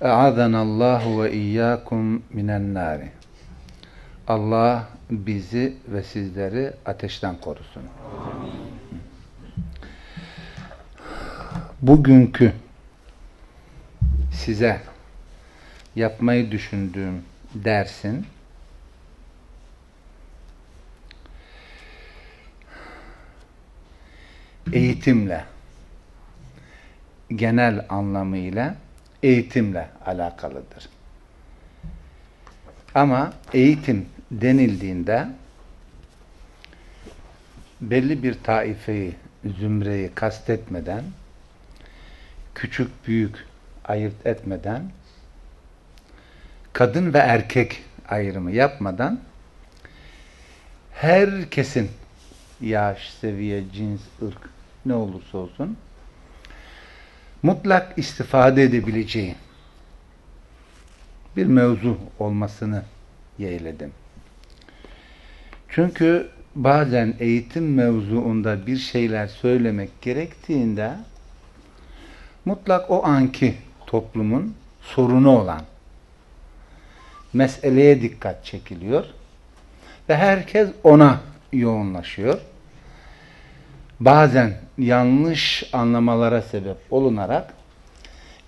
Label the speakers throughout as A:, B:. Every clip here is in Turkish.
A: E'adana Allah ve iyyakum minen nari. Allah bizi ve sizleri ateşten korusun. Bugünkü size yapmayı düşündüğüm dersin eğitimle genel anlamıyla eğitimle alakalıdır. Ama eğitim denildiğinde belli bir taifeyi, zümreyi kastetmeden, küçük büyük ayırt etmeden, kadın ve erkek ayrımı yapmadan herkesin yaş, seviye, cins, ırk ne olursa olsun mutlak istifade edebileceği bir mevzu olmasını yeğledim. Çünkü bazen eğitim mevzuunda bir şeyler söylemek gerektiğinde mutlak o anki toplumun sorunu olan meseleye dikkat çekiliyor ve herkes ona yoğunlaşıyor bazen yanlış anlamalara sebep olunarak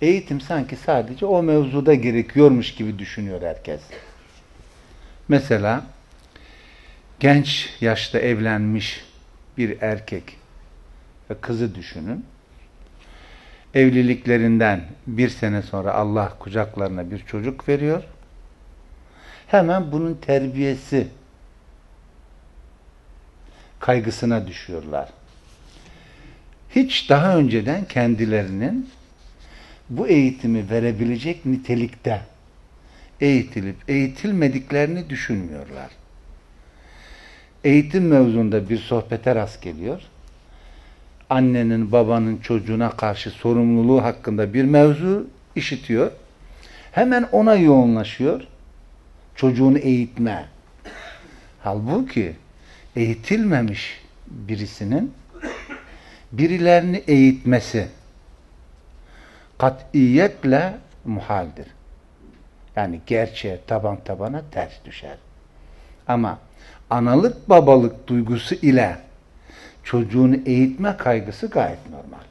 A: eğitim sanki sadece o mevzuda gerekiyormuş gibi düşünüyor herkes. Mesela genç yaşta evlenmiş bir erkek ve kızı düşünün. Evliliklerinden bir sene sonra Allah kucaklarına bir çocuk veriyor. Hemen bunun terbiyesi kaygısına düşüyorlar hiç daha önceden kendilerinin bu eğitimi verebilecek nitelikte eğitilip eğitilmediklerini düşünmüyorlar. Eğitim mevzunda bir sohbete rast geliyor. Annenin, babanın çocuğuna karşı sorumluluğu hakkında bir mevzu işitiyor. Hemen ona yoğunlaşıyor. Çocuğunu eğitme. Halbuki eğitilmemiş birisinin birilerini eğitmesi katiyetle muhaldir. Yani gerçeğe taban tabana ters düşer. Ama analık babalık duygusu ile çocuğunu eğitme kaygısı gayet normal.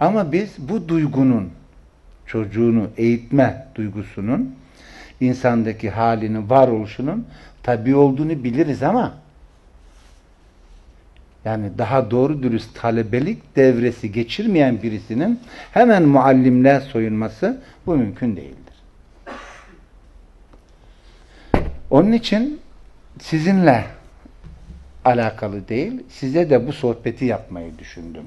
A: Ama biz bu duygunun çocuğunu eğitme duygusunun insandaki halinin varoluşunun tabi olduğunu biliriz ama yani daha doğru dürüst talebelik devresi geçirmeyen birisinin hemen muallimler soyunması bu mümkün değildir. Onun için sizinle alakalı değil, size de bu sohbeti yapmayı düşündüm.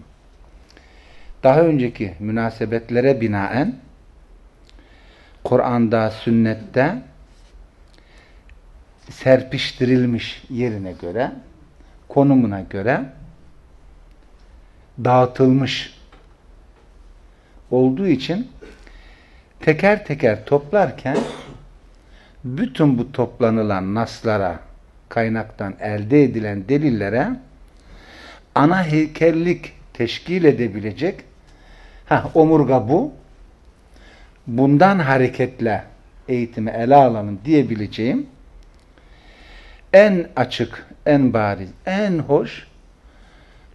A: Daha önceki münasebetlere binaen Kur'an'da, sünnette serpiştirilmiş yerine göre konumuna göre dağıtılmış olduğu için teker teker toplarken bütün bu toplanılan naslara, kaynaktan elde edilen delillere ana heykellik teşkil edebilecek ha omurga bu bundan hareketle eğitimi ele alalım diyebileceğim en açık, en bariz, en hoş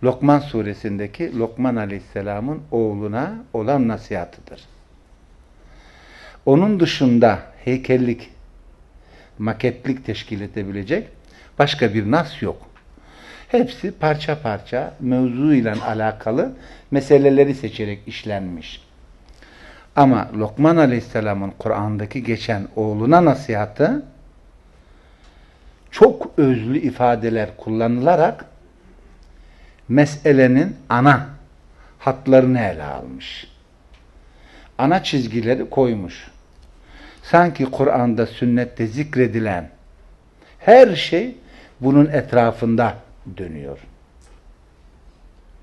A: Lokman suresindeki Lokman aleyhisselamın oğluna olan nasihatıdır. Onun dışında heykellik, maketlik teşkil edebilecek başka bir nas yok. Hepsi parça parça mevzu ile alakalı meseleleri seçerek işlenmiş. Ama Lokman Aleyhisselam'ın Kur'an'daki geçen oğluna nasihatı çok özlü ifadeler kullanılarak meselenin ana hatlarını ele almış. Ana çizgileri koymuş. Sanki Kur'an'da, sünnette zikredilen her şey bunun etrafında dönüyor.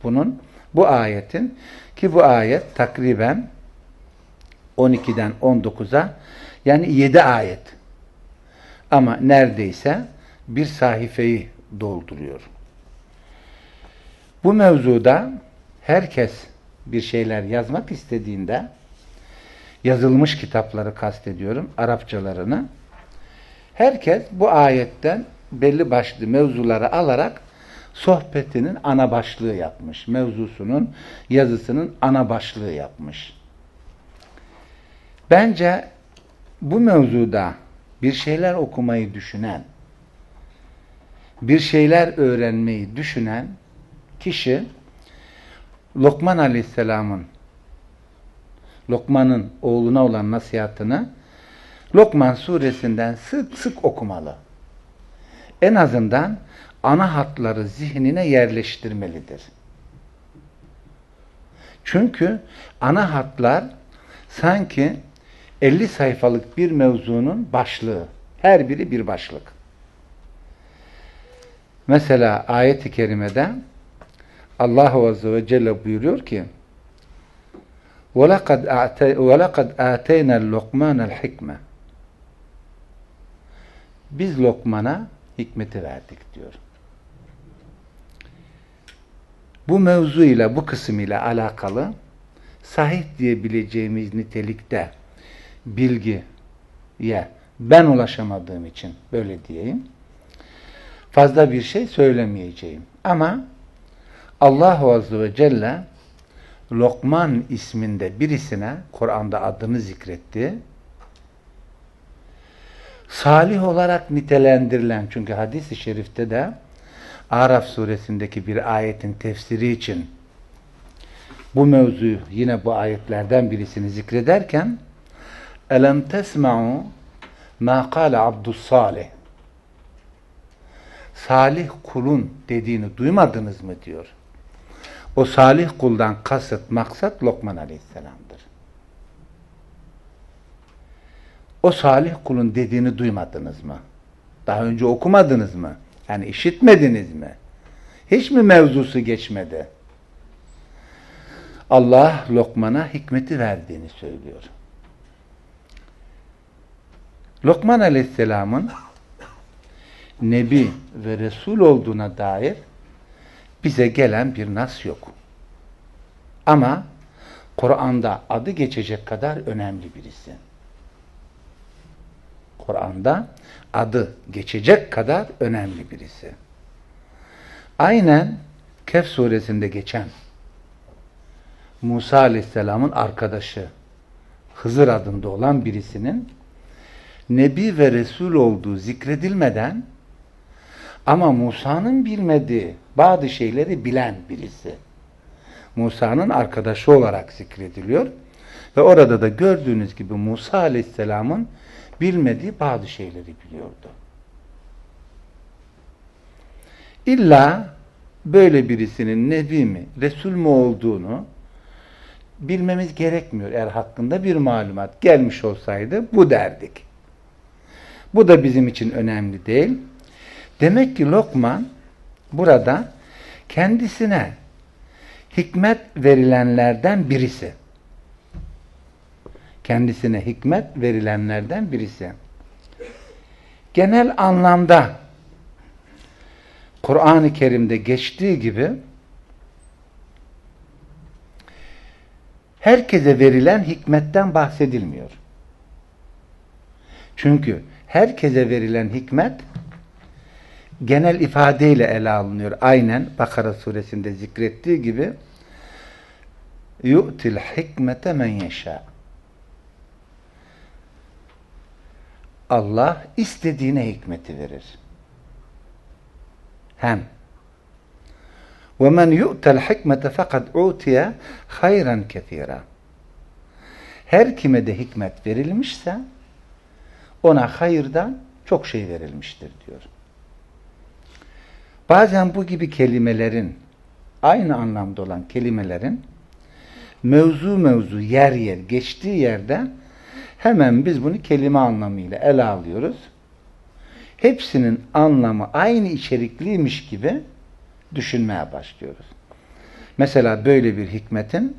A: Bunun, bu ayetin ki bu ayet takriben 12'den 19'a yani 7 ayet. Ama neredeyse bir sayfayı dolduruyor. Bu mevzuda herkes bir şeyler yazmak istediğinde yazılmış kitapları kastediyorum, Arapçalarını. Herkes bu ayetten belli başlı mevzuları alarak sohbetinin ana başlığı yapmış. Mevzusunun, yazısının ana başlığı yapmış. Bence bu mevzuda bir şeyler okumayı düşünen, bir şeyler öğrenmeyi düşünen kişi Lokman Aleyhisselam'ın Lokman'ın oğluna olan nasihatını Lokman suresinden sık sık okumalı. En azından ana hatları zihnine yerleştirmelidir. Çünkü ana hatlar sanki 50 sayfalık bir mevzunun başlığı. Her biri bir başlık. Mesela ayet-i kerimede Allah Azze ve Celle buyuruyor ki وَلَقَدْ آتَيْنَا اللُّقْمَانَ الْحِكْمَةِ Biz Lokman'a hikmeti verdik diyor. Bu mevzu ile bu kısım ile alakalı sahih diyebileceğimiz nitelikte bilgiye ben ulaşamadığım için böyle diyeyim. Fazla bir şey söylemeyeceğim. Ama Allah Azze ve Celle Lokman isminde birisine Kur'an'da adını zikretti. Salih olarak nitelendirilen çünkü hadis-i şerifte de Araf suresindeki bir ayetin tefsiri için bu mevzuyu yine bu ayetlerden birisini zikrederken Elem tesma'u ma kâle abdus salih Salih kulun dediğini duymadınız mı diyor. O salih kuldan kasıt, maksat Lokman Aleyhisselam'dır. O salih kulun dediğini duymadınız mı? Daha önce okumadınız mı? Yani işitmediniz mi? Hiç mi mevzusu geçmedi? Allah Lokman'a hikmeti verdiğini söylüyor. Lokman Aleyhisselam'ın Nebi ve Resul olduğuna dair bize gelen bir nas yok. Ama Kur'an'da adı geçecek kadar önemli birisi. Kur'an'da adı geçecek kadar önemli birisi. Aynen Kehf suresinde geçen Musa aleyhisselamın arkadaşı Hızır adında olan birisinin Nebi ve Resul olduğu zikredilmeden ama Musa'nın bilmediği bazı şeyleri bilen birisi. Musa'nın arkadaşı olarak zikrediliyor. Ve orada da gördüğünüz gibi Musa Aleyhisselam'ın bilmediği bazı şeyleri biliyordu. İlla böyle birisinin nebi mi, resul mü olduğunu bilmemiz gerekmiyor. Eğer hakkında bir malumat gelmiş olsaydı bu derdik. Bu da bizim için önemli değil. Demek ki Lokman burada kendisine hikmet verilenlerden birisi. Kendisine hikmet verilenlerden birisi. Genel anlamda Kur'an-ı Kerim'de geçtiği gibi herkese verilen hikmetten bahsedilmiyor. Çünkü herkese verilen hikmet genel ifadeyle ele alınıyor. Aynen Bakara suresinde zikrettiği gibi yu'til hikmete men yeşâ Allah istediğine hikmeti verir. Hem وَمَنْ يُؤْتَ الْحِكْمَةَ فَقَدْ اُوْتِيَ خَيْرًا كَثِيرًا Her kime de hikmet verilmişse ona hayırdan çok şey verilmiştir diyor. Bazen bu gibi kelimelerin aynı anlamda olan kelimelerin mevzu mevzu yer yer geçtiği yerde hemen biz bunu kelime anlamıyla ele alıyoruz. Hepsinin anlamı aynı içerikliymiş gibi düşünmeye başlıyoruz. Mesela böyle bir hikmetin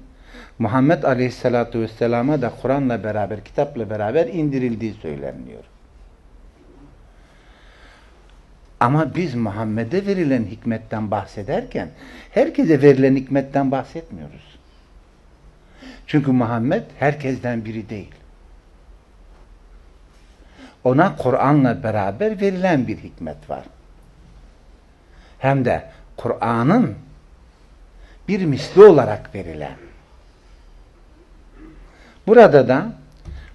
A: Muhammed Aleyhisselatü Vesselam'a da Kur'an'la beraber, kitapla beraber indirildiği söyleniyor. Ama biz Muhammed'e verilen hikmetten bahsederken herkese verilen hikmetten bahsetmiyoruz. Çünkü Muhammed herkesten biri değil. Ona Kur'an'la beraber verilen bir hikmet var. Hem de Kur'an'ın bir misli olarak verilen. Burada da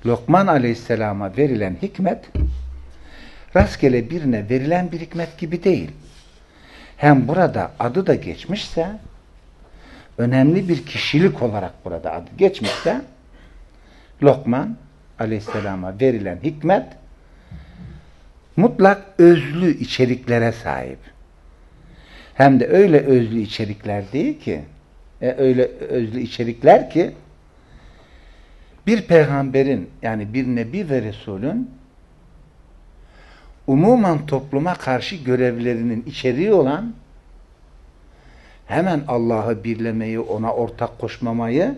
A: Lokman Aleyhisselam'a verilen hikmet rastgele birine verilen bir hikmet gibi değil. Hem burada adı da geçmişse önemli bir kişilik olarak burada adı geçmişse Lokman Aleyhisselam'a verilen hikmet mutlak özlü içeriklere sahip. Hem de öyle özlü içerikler değil ki e, öyle özlü içerikler ki bir peygamberin yani bir nebi ve resulün umuman topluma karşı görevlerinin içeriği olan hemen Allah'ı birlemeyi, ona ortak koşmamayı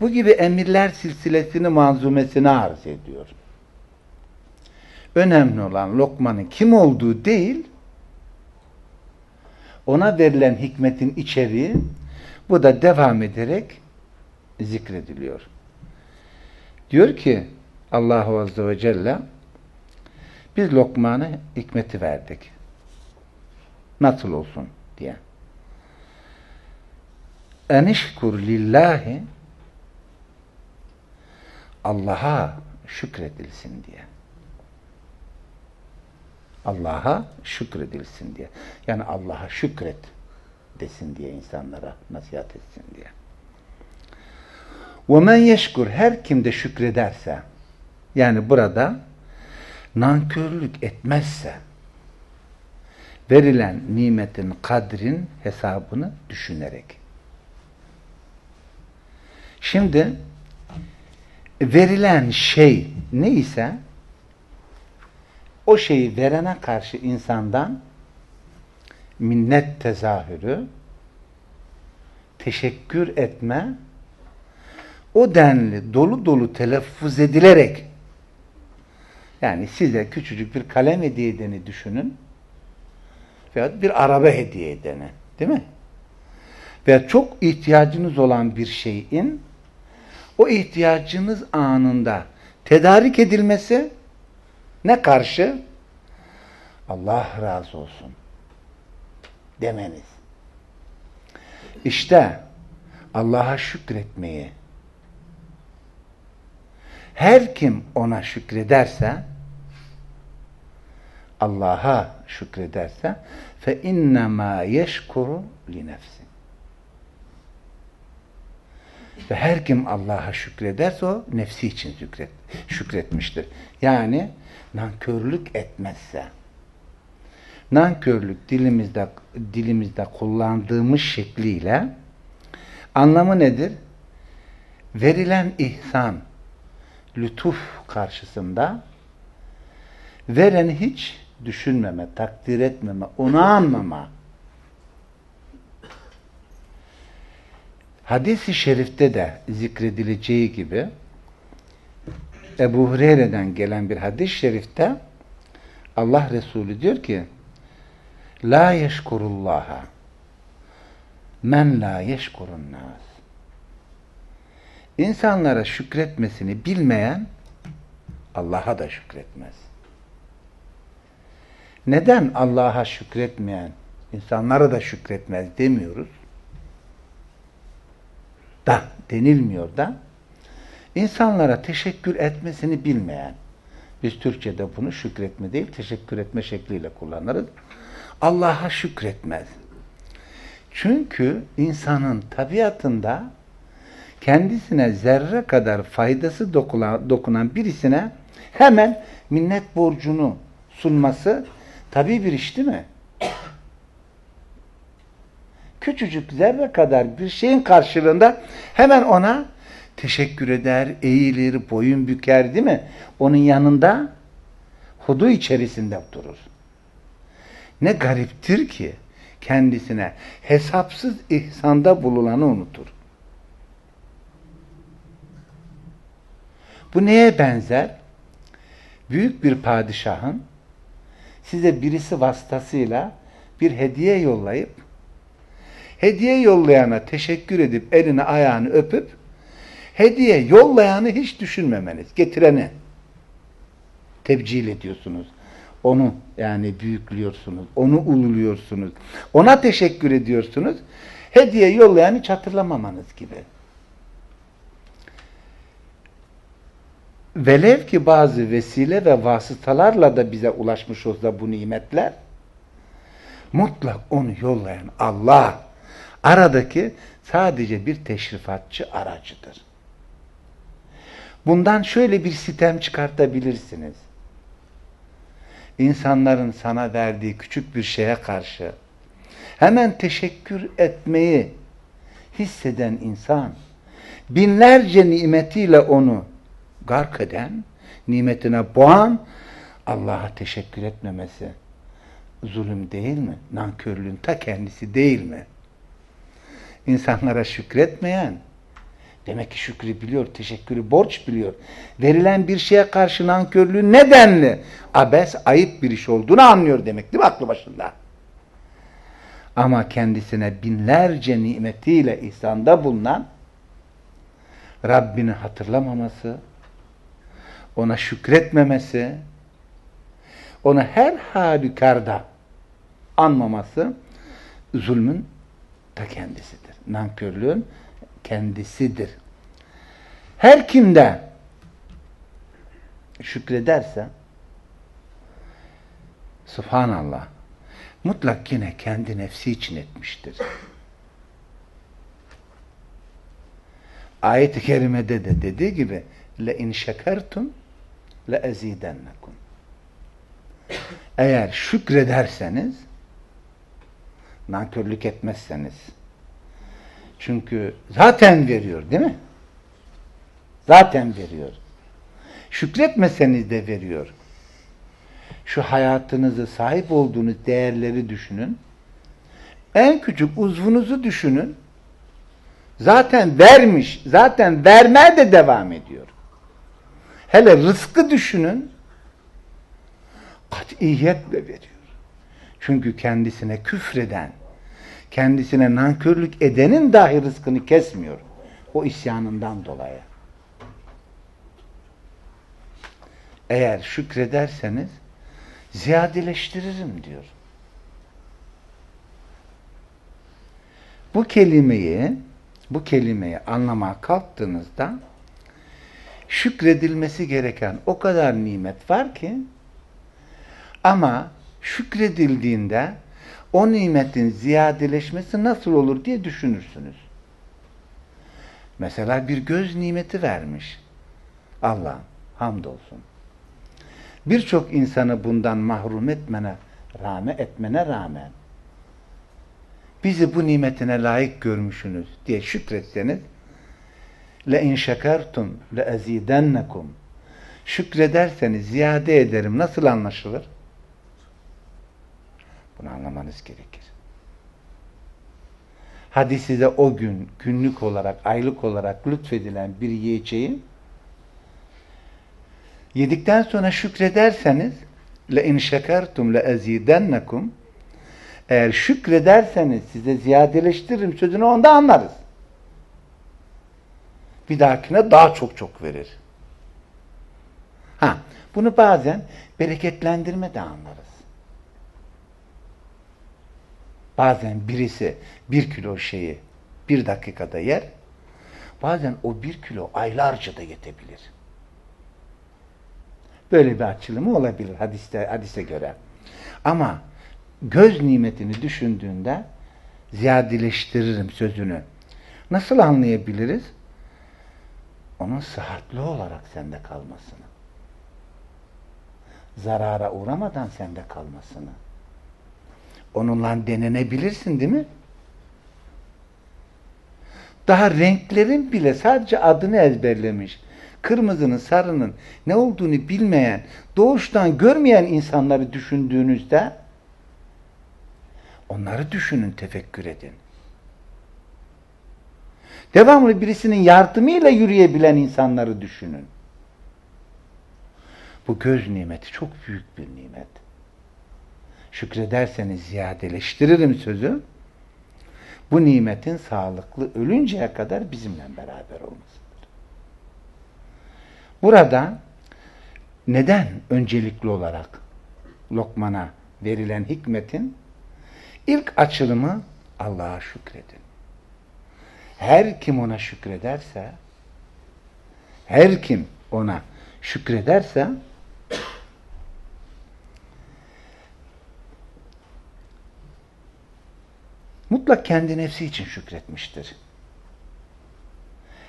A: bu gibi emirler silsilesini manzumesine arz ediyor. Önemli olan Lokman'ın kim olduğu değil, ona verilen hikmetin içeriği bu da devam ederek zikrediliyor. Diyor ki Allahu Azze ve Celle biz Lokman'a hikmeti verdik. Nasıl olsun diye. Enişkur lillahi Allah'a şükredilsin diye. Allah'a şükredilsin diye. Yani Allah'a şükret desin diye insanlara nasihat etsin diye. وَمَنْ yeşkur Her kim de şükrederse yani burada nankörlük etmezse verilen nimetin kadrin hesabını düşünerek. Şimdi verilen şey neyse o şeyi verene karşı insandan minnet tezahürü, teşekkür etme, o denli dolu dolu telaffuz edilerek yani size küçücük bir kalem hediye edeni düşünün veya bir araba hediye edeni değil mi? Veya çok ihtiyacınız olan bir şeyin o ihtiyacınız anında tedarik edilmesi ne karşı? Allah razı olsun demeniz. İşte Allah'a şükretmeyi her kim ona şükrederse Allah'a şükrederse fe innema yeşkuru li nefsi. Ve her kim Allah'a şükrederse o nefsi için şükret, şükretmiştir. Yani nankörlük etmezse. Nankörlük dilimizde dilimizde kullandığımız şekliyle anlamı nedir? Verilen ihsan, lütuf karşısında vereni hiç düşünmeme, takdir etmeme, onu anmama. Hadis-i şerifte de zikredileceği gibi Ebu Hureyre'den gelen bir hadis-i şerifte Allah Resulü diyor ki La yeşkurullaha men la yeşkurun nas İnsanlara şükretmesini bilmeyen Allah'a da şükretmez. Neden Allah'a şükretmeyen insanlara da şükretmez demiyoruz? Da denilmiyor da insanlara teşekkür etmesini bilmeyen biz Türkçe'de bunu şükretme değil teşekkür etme şekliyle kullanırız. Allah'a şükretmez. Çünkü insanın tabiatında kendisine zerre kadar faydası dokunan, dokunan birisine hemen minnet borcunu sunması tabi bir iş değil mi? Küçücük zerre kadar bir şeyin karşılığında hemen ona teşekkür eder, eğilir, boyun büker değil mi? Onun yanında hudu içerisinde durur. Ne gariptir ki kendisine hesapsız ihsanda bulunanı unutur. Bu neye benzer? Büyük bir padişahın size birisi vasıtasıyla bir hediye yollayıp hediye yollayana teşekkür edip elini ayağını öpüp hediye yollayanı hiç düşünmemeniz, getireni tebcil ediyorsunuz. Onu yani büyüklüyorsunuz, onu ululuyorsunuz, ona teşekkür ediyorsunuz. Hediye yollayanı hiç gibi. Velev ki bazı vesile ve vasıtalarla da bize ulaşmış olsa bu nimetler, mutlak onu yollayan Allah, aradaki sadece bir teşrifatçı aracıdır. Bundan şöyle bir sitem çıkartabilirsiniz. İnsanların sana verdiği küçük bir şeye karşı hemen teşekkür etmeyi hisseden insan, binlerce nimetiyle onu gark eden, nimetine boğan, Allah'a teşekkür etmemesi zulüm değil mi? Nankörlüğün ta kendisi değil mi? İnsanlara şükretmeyen, demek ki şükrü biliyor, teşekkürü borç biliyor. Verilen bir şeye karşı nankörlüğün nedenli, abes, ayıp bir iş olduğunu anlıyor demek değil mi aklı başında? Ama kendisine binlerce nimetiyle ihsanda bulunan, Rabbini hatırlamaması, ona şükretmemesi, ona her halükarda anmaması zulmün ta kendisidir. Nankörlüğün kendisidir. Her kimde şükrederse Subhanallah mutlak yine kendi nefsi için etmiştir. Ayet-i kerimede de dediği gibi le in şekertum le ezidennekum. Eğer şükrederseniz nankörlük etmezseniz çünkü zaten veriyor değil mi? Zaten veriyor. Şükretmeseniz de veriyor. Şu hayatınızı sahip olduğunuz değerleri düşünün. En küçük uzvunuzu düşünün. Zaten vermiş, zaten vermeye de devam ediyor. Hele rızkı düşünün. Katiyetle veriyor. Çünkü kendisine küfreden, kendisine nankörlük edenin dahi rızkını kesmiyor. O isyanından dolayı. Eğer şükrederseniz ziyadeleştiririm diyor. Bu kelimeyi bu kelimeyi anlamaya kalktığınızda şükredilmesi gereken o kadar nimet var ki ama şükredildiğinde o nimetin ziyadeleşmesi nasıl olur diye düşünürsünüz. Mesela bir göz nimeti vermiş. Allah hamdolsun. Birçok insanı bundan mahrum etmene rağmen, etmene rağmen bizi bu nimetine layık görmüşsünüz diye şükretseniz le in şekertum le ezidennekum şükrederseniz ziyade ederim nasıl anlaşılır? Bunu anlamanız gerekir. Hadi size o gün günlük olarak, aylık olarak lütfedilen bir yiyeceğin yedikten sonra şükrederseniz le in şekertum le ezidennekum eğer şükrederseniz size ziyadeleştiririm sözünü onda anlarız. Bir dahakine daha çok çok verir. Ha, bunu bazen bereketlendirme de anlarız. Bazen birisi bir kilo şeyi bir dakikada yer. Bazen o bir kilo aylarca da yetebilir. Böyle bir açılımı olabilir hadiste, hadise göre. Ama göz nimetini düşündüğünde ziyadeleştiririm sözünü. Nasıl anlayabiliriz? Onun sıhhatli olarak sende kalmasını. Zarara uğramadan sende kalmasını. Onunla denenebilirsin değil mi? Daha renklerin bile sadece adını ezberlemiş. Kırmızının, sarının ne olduğunu bilmeyen, doğuştan görmeyen insanları düşündüğünüzde onları düşünün, tefekkür edin. Devamlı birisinin yardımıyla yürüyebilen insanları düşünün. Bu göz nimeti çok büyük bir nimet. Şükrederseniz ziyadeleştiririm sözü. Bu nimetin sağlıklı ölünceye kadar bizimle beraber olmasıdır. Burada neden öncelikli olarak Lokman'a verilen hikmetin ilk açılımı Allah'a şükredin Her kim ona şükrederse her kim ona şükrederse mutlak kendi nefsi için şükretmiştir.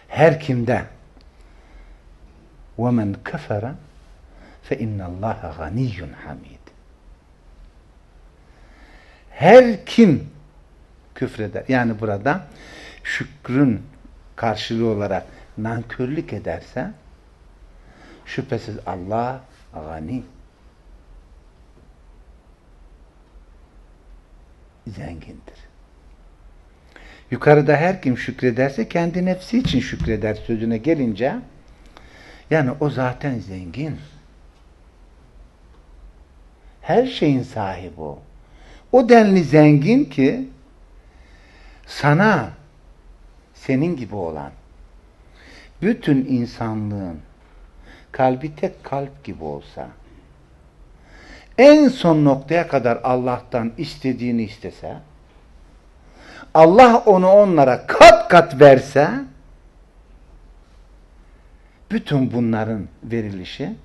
A: Her kimde وَمَنْ كَفَرَ فَاِنَّ اللّٰهَ غَنِيٌّ hamid. Her kim küfreder, yani burada şükrün karşılığı olarak nankörlük ederse şüphesiz Allah gani zengindir. Yukarıda her kim şükrederse kendi nefsi için şükreder sözüne gelince yani o zaten zengin. Her şeyin sahibi o. O denli zengin ki sana senin gibi olan bütün insanlığın kalbi tek kalp gibi olsa en son noktaya kadar Allah'tan istediğini istese Allah onu onlara kat kat verse bütün bunların verilişi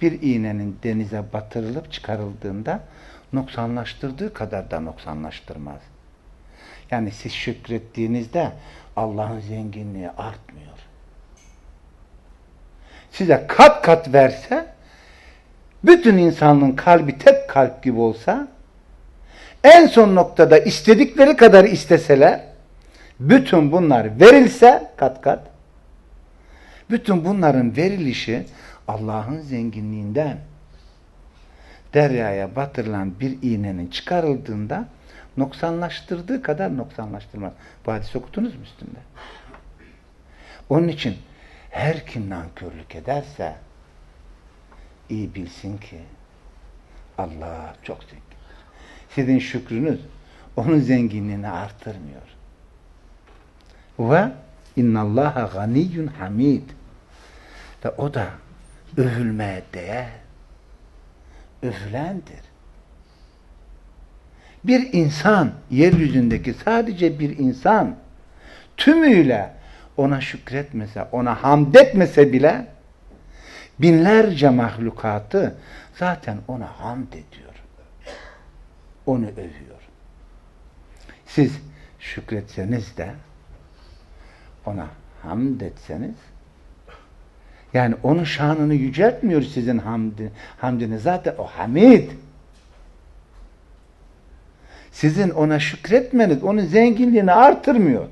A: bir iğnenin denize batırılıp çıkarıldığında noksanlaştırdığı kadar da noksanlaştırmaz. Yani siz şükrettiğinizde Allah'ın zenginliği artmıyor. Size kat kat verse bütün insanlığın kalbi tek kalp gibi olsa en son noktada istedikleri kadar isteseler bütün bunlar verilse kat kat bütün bunların verilişi Allah'ın zenginliğinden deryaya batırılan bir iğnenin çıkarıldığında noksanlaştırdığı kadar noksanlaştırmaz. Bu hadis okudunuz mu üstünde? Onun için her kim nankörlük ederse iyi bilsin ki Allah çok zengin. Sizin şükrünüz onun zenginliğini artırmıyor. Ve innallaha ganiyyun hamid. Ve o da övülmeye değer. Övülendir. Bir insan, yeryüzündeki sadece bir insan tümüyle ona şükretmese, ona hamd etmese bile binlerce mahlukatı zaten ona hamd ediyor. Onu övüyor. Siz şükretseniz de ona hamd etseniz yani onun şanını yüceltmiyor sizin hamdi, hamdini. Zaten o hamid. Sizin ona şükretmeniz onun zenginliğini artırmıyor.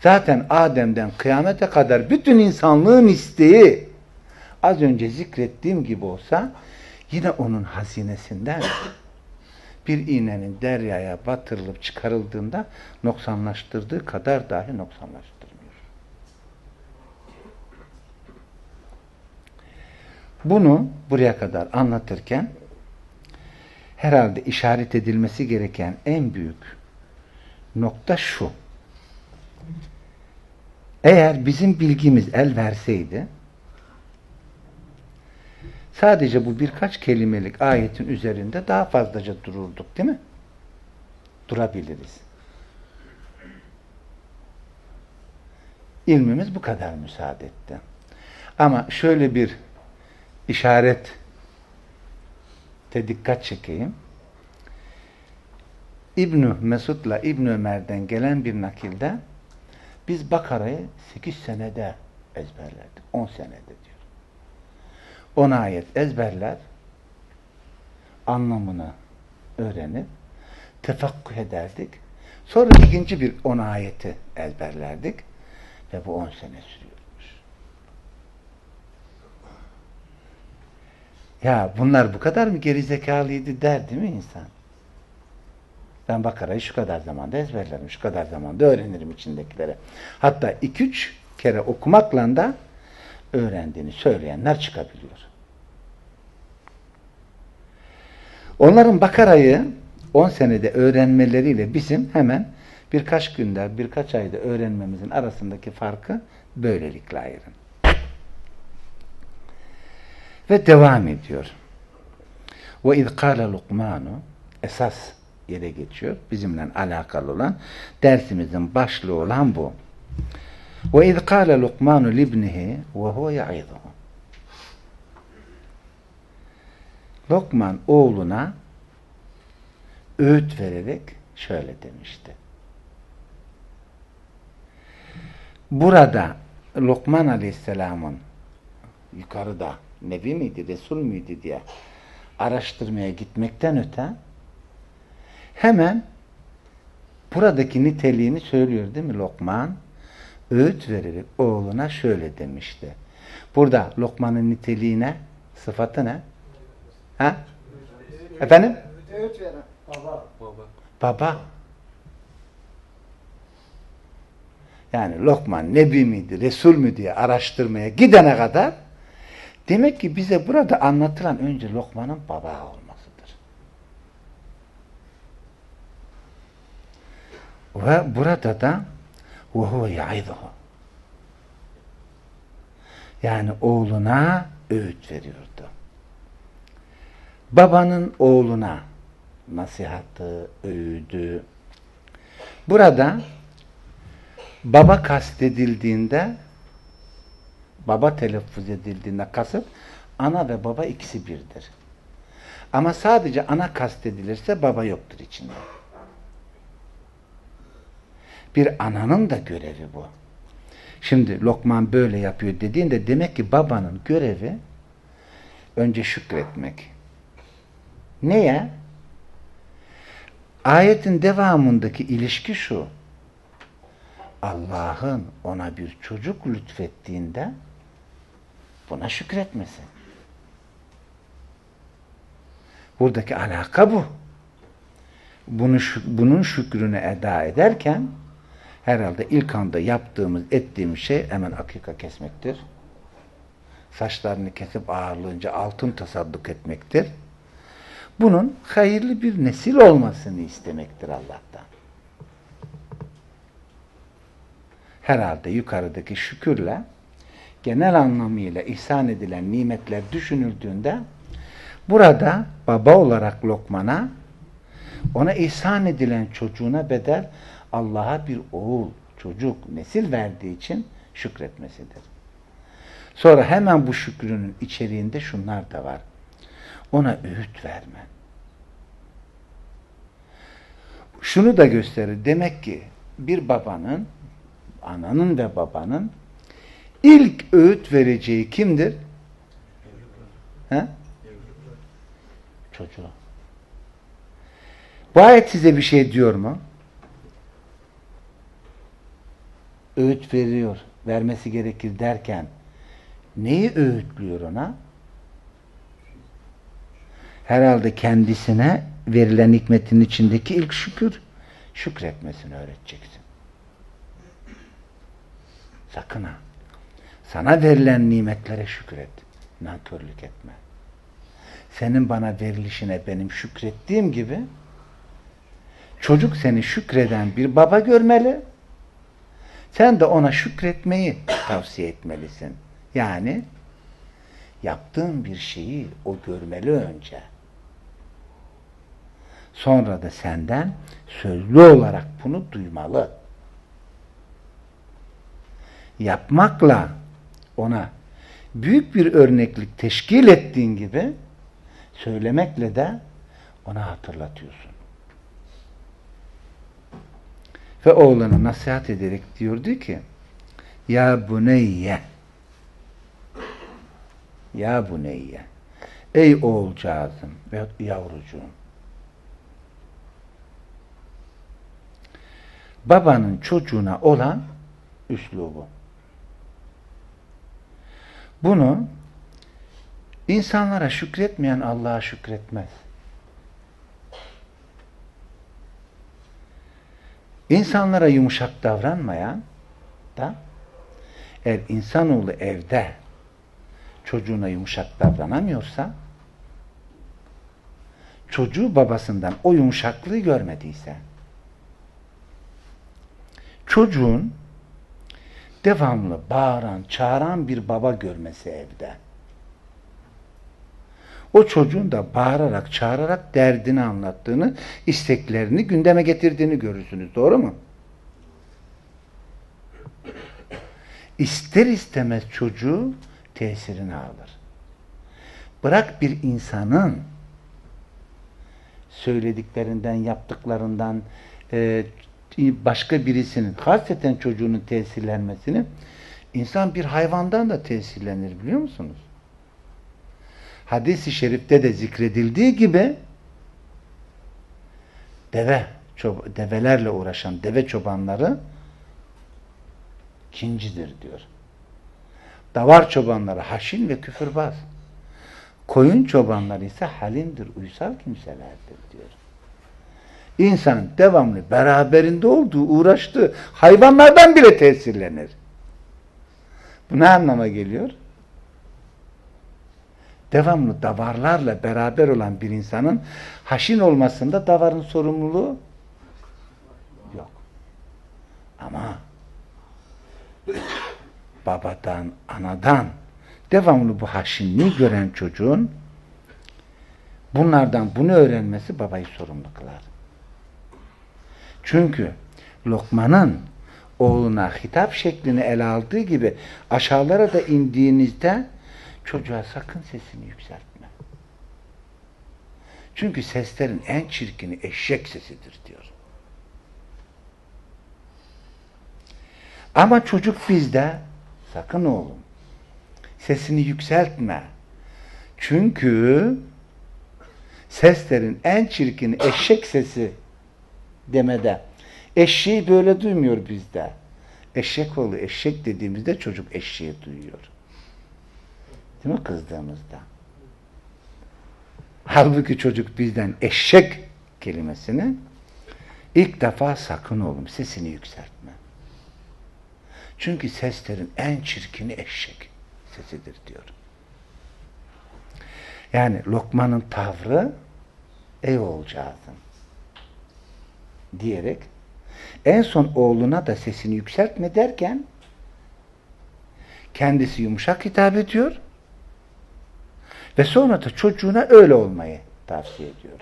A: Zaten Adem'den kıyamete kadar bütün insanlığın isteği az önce zikrettiğim gibi olsa yine onun hazinesinden bir iğnenin deryaya batırılıp çıkarıldığında noksanlaştırdığı kadar dahi noksanlaştırmıyor. Bunu buraya kadar anlatırken herhalde işaret edilmesi gereken en büyük nokta şu. Eğer bizim bilgimiz el verseydi sadece bu birkaç kelimelik ayetin üzerinde daha fazlaca dururduk değil mi? durabiliriz. İlmimiz bu kadar müsaade etti. Ama şöyle bir işaret te dikkat çekeyim. İbn Mesud'la İbn Ömer'den gelen bir nakilde biz Bakara'yı 8 senede ezberlerdik. 10 senede diyor. 10 ayet ezberler anlamını öğrenip tefakkuh ederdik. Sonra ikinci bir 10 ayeti ezberlerdik ve bu 10 sene sürüyormuş. Ya bunlar bu kadar mı gerizekalıydı der değil mi insan? Ben Bakara'yı şu kadar zamanda ezberlerim, şu kadar zamanda öğrenirim içindekilere. Hatta 2-3 kere okumakla da öğrendiğini söyleyenler çıkabiliyor. Onların Bakara'yı 10 senede öğrenmeleriyle bizim hemen birkaç günde, birkaç ayda öğrenmemizin arasındaki farkı böylelikle ayırın. Ve devam ediyor. Ve iz kâle Lukmanu esas yere geçiyor. Bizimle alakalı olan dersimizin başlığı olan bu. Ve iz kâle Lukmanu libnihi ve huve ya'iduhu. Lokman oğluna öğüt vererek şöyle demişti. Burada Lokman Aleyhisselam'ın yukarıda Nebi miydi, Resul müydü diye araştırmaya gitmekten öte hemen buradaki niteliğini söylüyor değil mi Lokman? Öğüt vererek oğluna şöyle demişti. Burada Lokman'ın niteliğine, sıfatı ne? Ha? Efendim?
B: Öğüt veren.
C: Baba. Baba.
A: Baba. Yani Lokman Nebi miydi, Resul mü diye araştırmaya gidene kadar demek ki bize burada anlatılan önce Lokman'ın baba olmasıdır. Ve burada da وَهُوَ يَعِذُهُ Yani oğluna öğüt veriyordu. Babanın oğluna nasihatı, öğüdü. Burada baba kastedildiğinde baba telaffuz edildiğinde kasıt ana ve baba ikisi birdir. Ama sadece ana kastedilirse baba yoktur içinde. Bir ananın da görevi bu. Şimdi Lokman böyle yapıyor dediğinde demek ki babanın görevi önce şükretmek. Neye? Ayetin devamındaki ilişki şu. Allah'ın ona bir çocuk lütfettiğinde buna şükretmesin. Buradaki alaka bu. Bunu, bunun şükrünü eda ederken herhalde ilk anda yaptığımız, ettiğimiz şey hemen akika kesmektir. Saçlarını kesip ağırlığınca altın tasadduk etmektir. Bunun hayırlı bir nesil olmasını istemektir Allah'tan. Herhalde yukarıdaki şükürle genel anlamıyla ihsan edilen nimetler düşünüldüğünde burada baba olarak Lokman'a ona ihsan edilen çocuğuna bedel Allah'a bir oğul, çocuk, nesil verdiği için şükretmesidir. Sonra hemen bu şükrünün içeriğinde şunlar da var. Ona öğüt verme. Şunu da gösterir. Demek ki bir babanın, ananın ve babanın ilk öğüt vereceği kimdir? He? Çocuğu. Bu ayet size bir şey diyor mu? Öğüt veriyor, vermesi gerekir derken neyi öğütlüyor ona? Herhalde kendisine verilen hikmetin içindeki ilk şükür, şükretmesini öğreteceksin. Sakın ha. Sana verilen nimetlere şükret. Nankörlük etme. Senin bana verilişine benim şükrettiğim gibi çocuk seni şükreden bir baba görmeli. Sen de ona şükretmeyi tavsiye etmelisin. Yani yaptığın bir şeyi o görmeli önce. Sonra da senden sözlü olarak bunu duymalı. Yapmakla ona büyük bir örneklik teşkil ettiğin gibi söylemekle de ona hatırlatıyorsun. Ve oğlana nasihat ederek diyordu ki Ya buneyye Ya buneyye Ey oğulcağızım ve yavrucuğum babanın çocuğuna olan üslubu. Bunu insanlara şükretmeyen Allah'a şükretmez. İnsanlara yumuşak davranmayan da eğer insanoğlu evde çocuğuna yumuşak davranamıyorsa çocuğu babasından o yumuşaklığı görmediyse çocuğun devamlı bağıran, çağıran bir baba görmesi evde. O çocuğun da bağırarak, çağırarak derdini anlattığını, isteklerini gündeme getirdiğini görürsünüz. Doğru mu? İster istemez çocuğu tesirini alır. Bırak bir insanın söylediklerinden, yaptıklarından, e, başka birisinin, hasreten çocuğunun tesirlenmesini insan bir hayvandan da tesirlenir biliyor musunuz? Hadis-i şerifte de zikredildiği gibi deve, develerle uğraşan deve çobanları kincidir diyor. Davar çobanları haşin ve küfürbaz. Koyun çobanları ise halimdir, uysal kimselerdir diyor. İnsanın devamlı beraberinde olduğu, uğraştığı hayvanlardan bile tesirlenir. Bu ne anlama geliyor? Devamlı davarlarla beraber olan bir insanın haşin olmasında davarın sorumluluğu yok. Ama babadan, anadan devamlı bu haşinliği gören çocuğun bunlardan bunu öğrenmesi babayı sorumlu kılar. Çünkü Lokman'ın oğluna hitap şeklini ele aldığı gibi aşağılara da indiğinizde çocuğa sakın sesini yükseltme. Çünkü seslerin en çirkini eşek sesidir diyor. Ama çocuk bizde sakın oğlum sesini yükseltme. Çünkü seslerin en çirkini eşek sesi demede. Eşeği böyle duymuyor bizde. Eşek oğlu eşek dediğimizde çocuk eşeği duyuyor. Değil mi kızdığımızda? Halbuki çocuk bizden eşek kelimesini ilk defa sakın oğlum sesini yükseltme. Çünkü seslerin en çirkini eşek sesidir diyor. Yani Lokman'ın tavrı ey oğulcağızım diyerek en son oğluna da sesini yükseltme derken kendisi yumuşak hitap ediyor ve sonra da çocuğuna öyle olmayı tavsiye ediyor.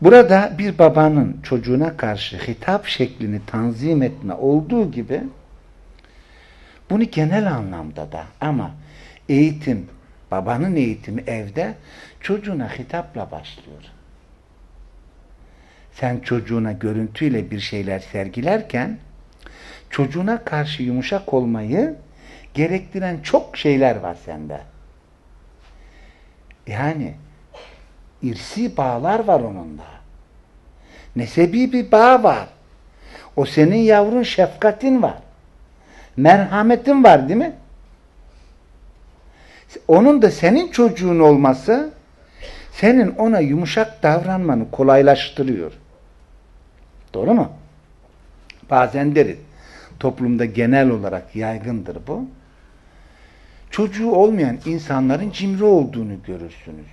A: Burada bir babanın çocuğuna karşı hitap şeklini tanzim etme olduğu gibi bunu genel anlamda da ama eğitim, babanın eğitimi evde çocuğuna hitapla başlıyor sen çocuğuna görüntüyle bir şeyler sergilerken çocuğuna karşı yumuşak olmayı gerektiren çok şeyler var sende. Yani irsi bağlar var onunla. Nesebi bir bağ var. O senin yavrun şefkatin var. Merhametin var değil mi? Onun da senin çocuğun olması senin ona yumuşak davranmanı kolaylaştırıyor. Doğru mu? Bazen deriz. Toplumda genel olarak yaygındır bu. Çocuğu olmayan insanların cimri olduğunu görürsünüz.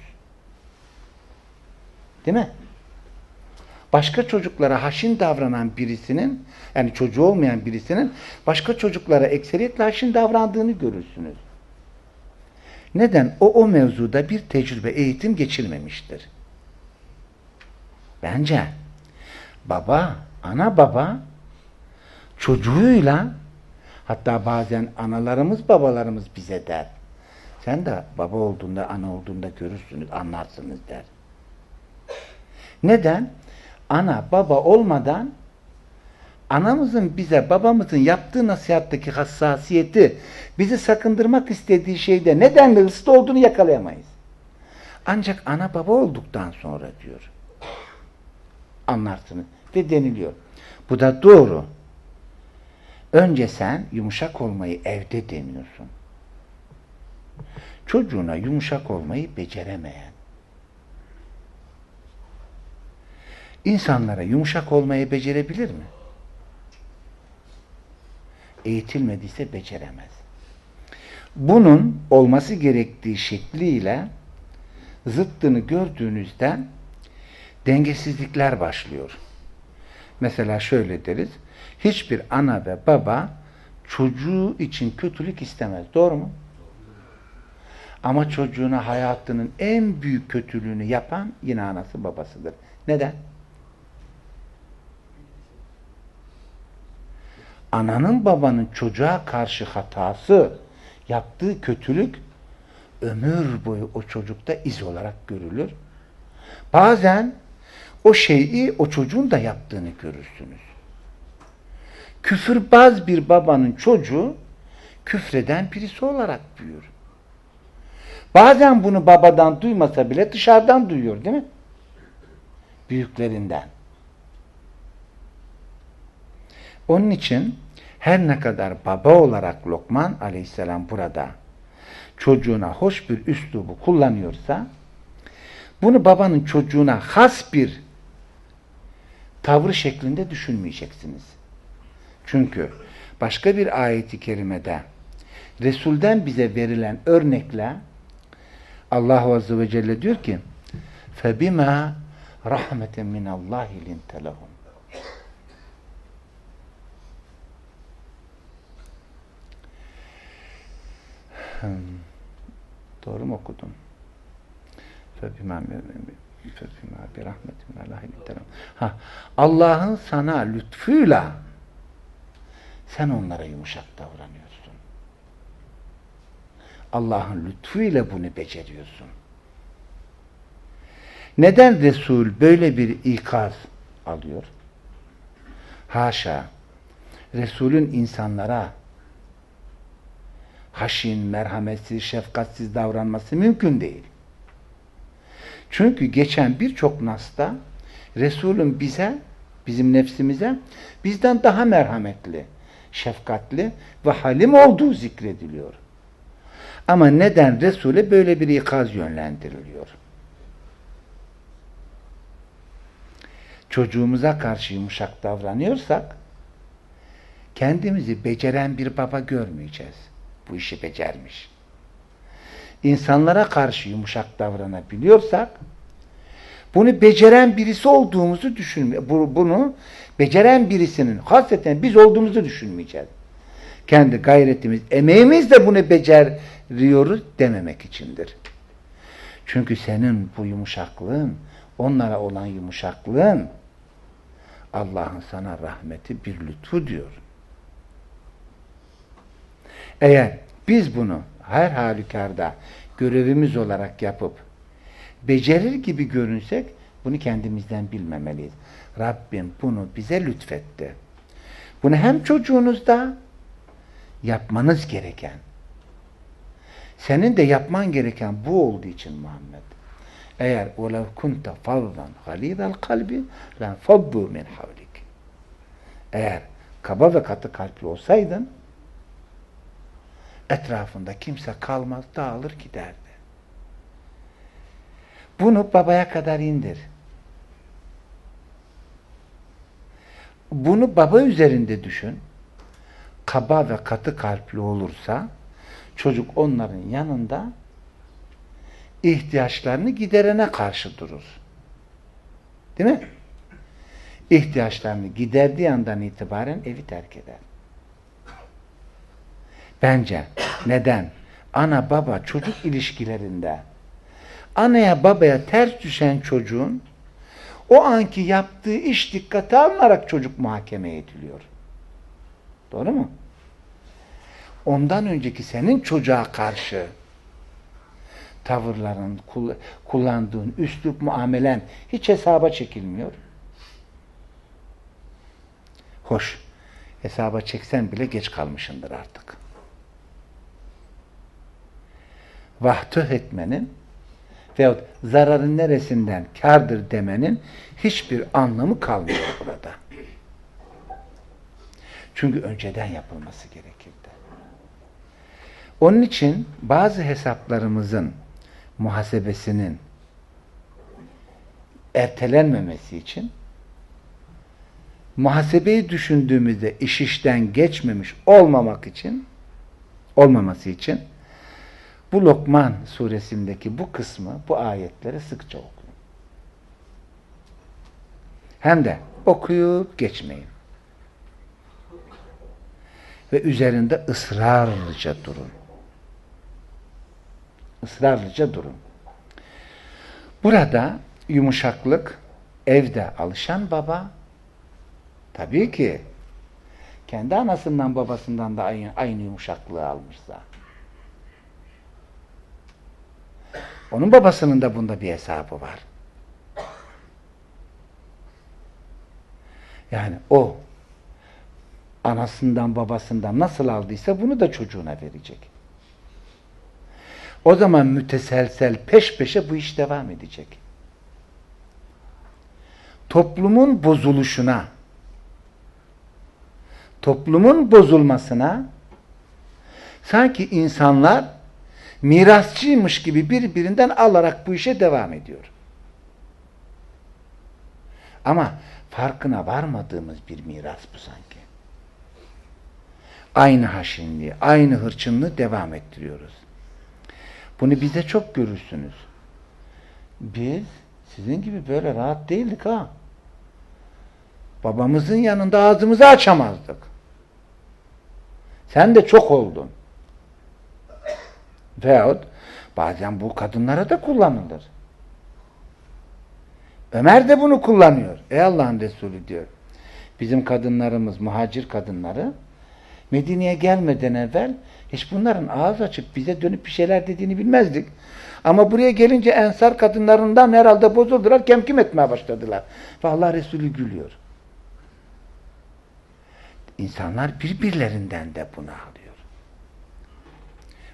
A: Değil mi? Başka çocuklara haşin davranan birisinin, yani çocuğu olmayan birisinin başka çocuklara ekseriyetle haşin davrandığını görürsünüz. Neden? O o mevzuda bir tecrübe, eğitim geçirmemiştir. Bence baba, ana baba çocuğuyla hatta bazen analarımız babalarımız bize der. Sen de baba olduğunda, ana olduğunda görürsünüz, anlarsınız der. Neden? Ana, baba olmadan anamızın bize, babamızın yaptığı nasihattaki hassasiyeti, bizi sakındırmak istediği şeyde nedenle ısıt olduğunu yakalayamayız. Ancak ana baba olduktan sonra diyor. Anlarsınız. Ve deniliyor. Bu da doğru. Önce sen yumuşak olmayı evde deniyorsun. Çocuğuna yumuşak olmayı beceremeyen, insanlara yumuşak olmayı becerebilir mi? Eğitilmediyse beceremez. Bunun olması gerektiği şekliyle zıttını gördüğünüzde dengesizlikler başlıyor. Mesela şöyle deriz. Hiçbir ana ve baba çocuğu için kötülük istemez. Doğru mu? Ama çocuğuna hayatının en büyük kötülüğünü yapan yine anası babasıdır. Neden? Ananın babanın çocuğa karşı hatası, yaptığı kötülük ömür boyu o çocukta iz olarak görülür. Bazen o şeyi o çocuğun da yaptığını görürsünüz. Küfürbaz bir babanın çocuğu küfreden birisi olarak büyür. Bazen bunu babadan duymasa bile dışarıdan duyuyor değil mi? Büyüklerinden. Onun için her ne kadar baba olarak Lokman aleyhisselam burada çocuğuna hoş bir üslubu kullanıyorsa bunu babanın çocuğuna has bir tavrı şeklinde düşünmeyeceksiniz. Çünkü başka bir ayeti kerimede Resul'den bize verilen örnekle Allah Azze ve Celle diyor ki فَبِمَا رَحْمَةً مِنَ اللّٰهِ لِنْتَ لَهُمْ Doğru mu okudum? Allah'ın sana lütfuyla sen onlara yumuşak davranıyorsun. Allah'ın lütfuyla bunu beceriyorsun. Neden Resul böyle bir ikaz alıyor? Haşa. Resulün insanlara haşin, merhametsiz, şefkatsiz davranması mümkün değil. Çünkü geçen birçok nasta Resulün bize, bizim nefsimize bizden daha merhametli, şefkatli ve halim olduğu zikrediliyor. Ama neden Resul'e böyle bir ikaz yönlendiriliyor? Çocuğumuza karşı yumuşak davranıyorsak kendimizi beceren bir baba görmeyeceğiz. Bu işi becermiş. İnsanlara karşı yumuşak davranabiliyorsak bunu beceren birisi olduğumuzu düşünme, bunu beceren birisinin hasreten biz olduğumuzu düşünmeyeceğiz. Kendi gayretimiz, emeğimizle bunu beceriyoruz dememek içindir. Çünkü senin bu yumuşaklığın, onlara olan yumuşaklığın Allah'ın sana rahmeti bir lütfu diyor. Eğer biz bunu her halükarda görevimiz olarak yapıp becerir gibi görünsek bunu kendimizden bilmemeliyiz. Rabbim bunu bize lütfetti. Bunu hem çocuğunuzda yapmanız gereken senin de yapman gereken bu olduğu için Muhammed. Eğer وَلَوْ كُنْتَ فَضًّا غَلِيظَ الْقَلْبِ لَنْفَضُّوا مِنْ حَوْلِكِ Eğer kaba ve katı kalpli olsaydın etrafında kimse kalmaz, dağılır giderdi. Bunu babaya kadar indir. Bunu baba üzerinde düşün. Kaba ve katı kalpli olursa çocuk onların yanında ihtiyaçlarını giderene karşı durur. Değil mi? İhtiyaçlarını giderdiği andan itibaren evi terk eder. Bence neden? Ana baba çocuk ilişkilerinde anaya babaya ters düşen çocuğun o anki yaptığı iş dikkate alınarak çocuk muhakeme ediliyor. Doğru mu? Ondan önceki senin çocuğa karşı tavırların, kullandığın üslup muamelen hiç hesaba çekilmiyor. Hoş, hesaba çeksen bile geç kalmışındır artık. Vahtüh etmenin veyahut zararın neresinden kardır demenin hiçbir anlamı kalmıyor burada. Çünkü önceden yapılması gerekirdi. Onun için bazı hesaplarımızın muhasebesinin ertelenmemesi için muhasebeyi düşündüğümüzde iş işten geçmemiş olmamak için olmaması için bu Lokman suresindeki bu kısmı, bu ayetleri sıkça okuyun. Hem de okuyup geçmeyin. Ve üzerinde ısrarlıca durun. Israrlıca durun. Burada yumuşaklık evde alışan baba tabii ki kendi anasından babasından da aynı, aynı yumuşaklığı almışsa onun babasının da bunda bir hesabı var. Yani o anasından babasından nasıl aldıysa bunu da çocuğuna verecek. O zaman müteselsel peş peşe bu iş devam edecek. Toplumun bozuluşuna, toplumun bozulmasına sanki insanlar mirasçıymış gibi birbirinden alarak bu işe devam ediyor. Ama farkına varmadığımız bir miras bu sanki. Aynı haşinliği, aynı hırçınlığı devam ettiriyoruz. Bunu bize çok görürsünüz. Biz sizin gibi böyle rahat değildik ha. Babamızın yanında ağzımızı açamazdık. Sen de çok oldun. Veyahut bazen bu kadınlara da kullanılır. Ömer de bunu kullanıyor. Ey Allah'ın Resulü diyor. Bizim kadınlarımız, muhacir kadınları Medine'ye gelmeden evvel hiç bunların ağız açıp bize dönüp bir şeyler dediğini bilmezdik. Ama buraya gelince ensar kadınlarından herhalde bozuldular, kemkim etmeye başladılar. Ve Allah Resulü gülüyor. İnsanlar birbirlerinden de alıyor.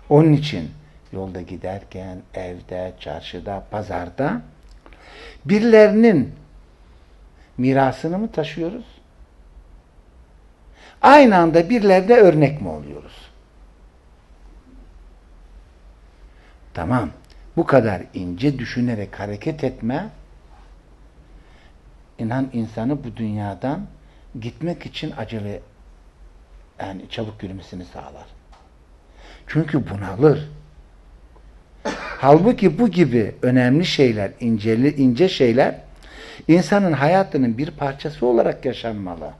A: Onun için yolda giderken, evde, çarşıda, pazarda birilerinin mirasını mı taşıyoruz? Aynı anda birilerine örnek mi oluyoruz? Tamam. Bu kadar ince düşünerek hareket etme inan insanı bu dünyadan gitmek için acele yani çabuk yürümesini sağlar. Çünkü bunalır. Halbuki bu gibi önemli şeyler, inceli, ince şeyler insanın hayatının bir parçası olarak yaşanmalı.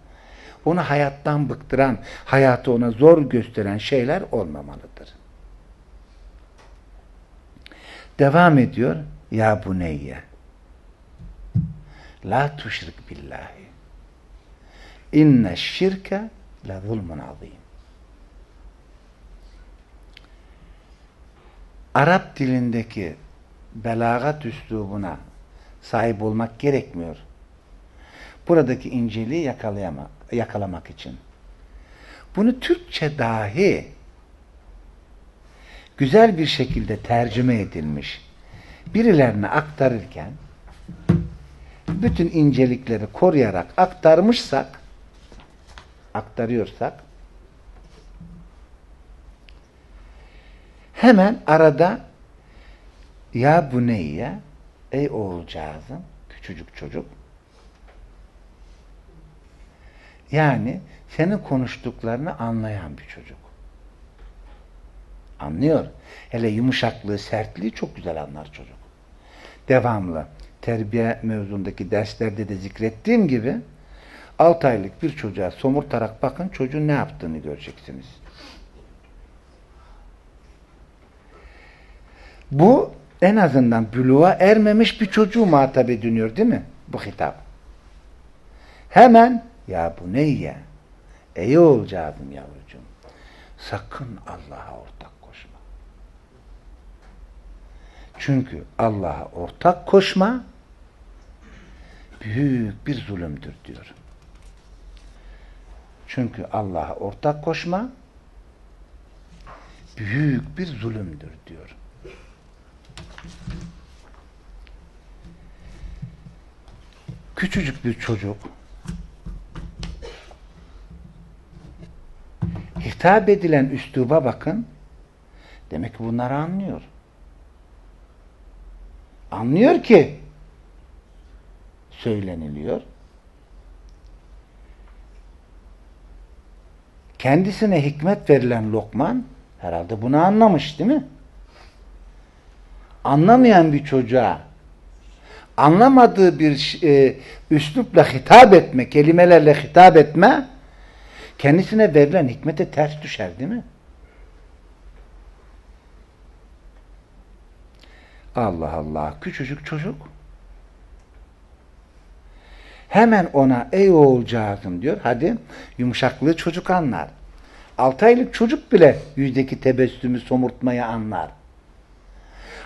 A: Onu hayattan bıktıran, hayatı ona zor gösteren şeyler olmamalıdır. Devam ediyor. Ya buneyye la tuşrik billahi inne şirke la zulmun azim. Arap dilindeki belagat üslubuna sahip olmak gerekmiyor. Buradaki inceliği yakalamak için. Bunu Türkçe dahi güzel bir şekilde tercüme edilmiş birilerine aktarırken bütün incelikleri koruyarak aktarmışsak aktarıyorsak hemen arada ya bu neyye ey oğulcağızım küçücük çocuk yani senin konuştuklarını anlayan bir çocuk Anlıyor. Hele yumuşaklığı, sertliği çok güzel anlar çocuk. Devamlı. Terbiye mevzundaki derslerde de zikrettiğim gibi 6 aylık bir çocuğa somurtarak bakın çocuğun ne yaptığını göreceksiniz. Bu en azından büluğa ermemiş bir çocuğu muhatap ediniyor değil mi? bu hitap. Hemen ya bu neyye? Ey oğulcağızım yavrucuğum. Sakın Allah'a ortak koşma. Çünkü Allah'a ortak koşma büyük bir zulümdür diyor. Çünkü Allah'a ortak koşma büyük bir zulümdür diyor. Küçücük bir çocuk hitap edilen üsluba bakın. Demek ki bunları anlıyor. Anlıyor ki söyleniliyor. Kendisine hikmet verilen Lokman herhalde bunu anlamış değil mi? Anlamayan bir çocuğa anlamadığı bir e, üslupla hitap etme, kelimelerle hitap etme kendisine verilen hikmete ters düşer değil mi? Allah Allah küçücük çocuk. Hemen ona ey oğulcağızım diyor. Hadi yumuşaklığı çocuk anlar. 6 aylık çocuk bile yüzdeki tebessümü somurtmayı anlar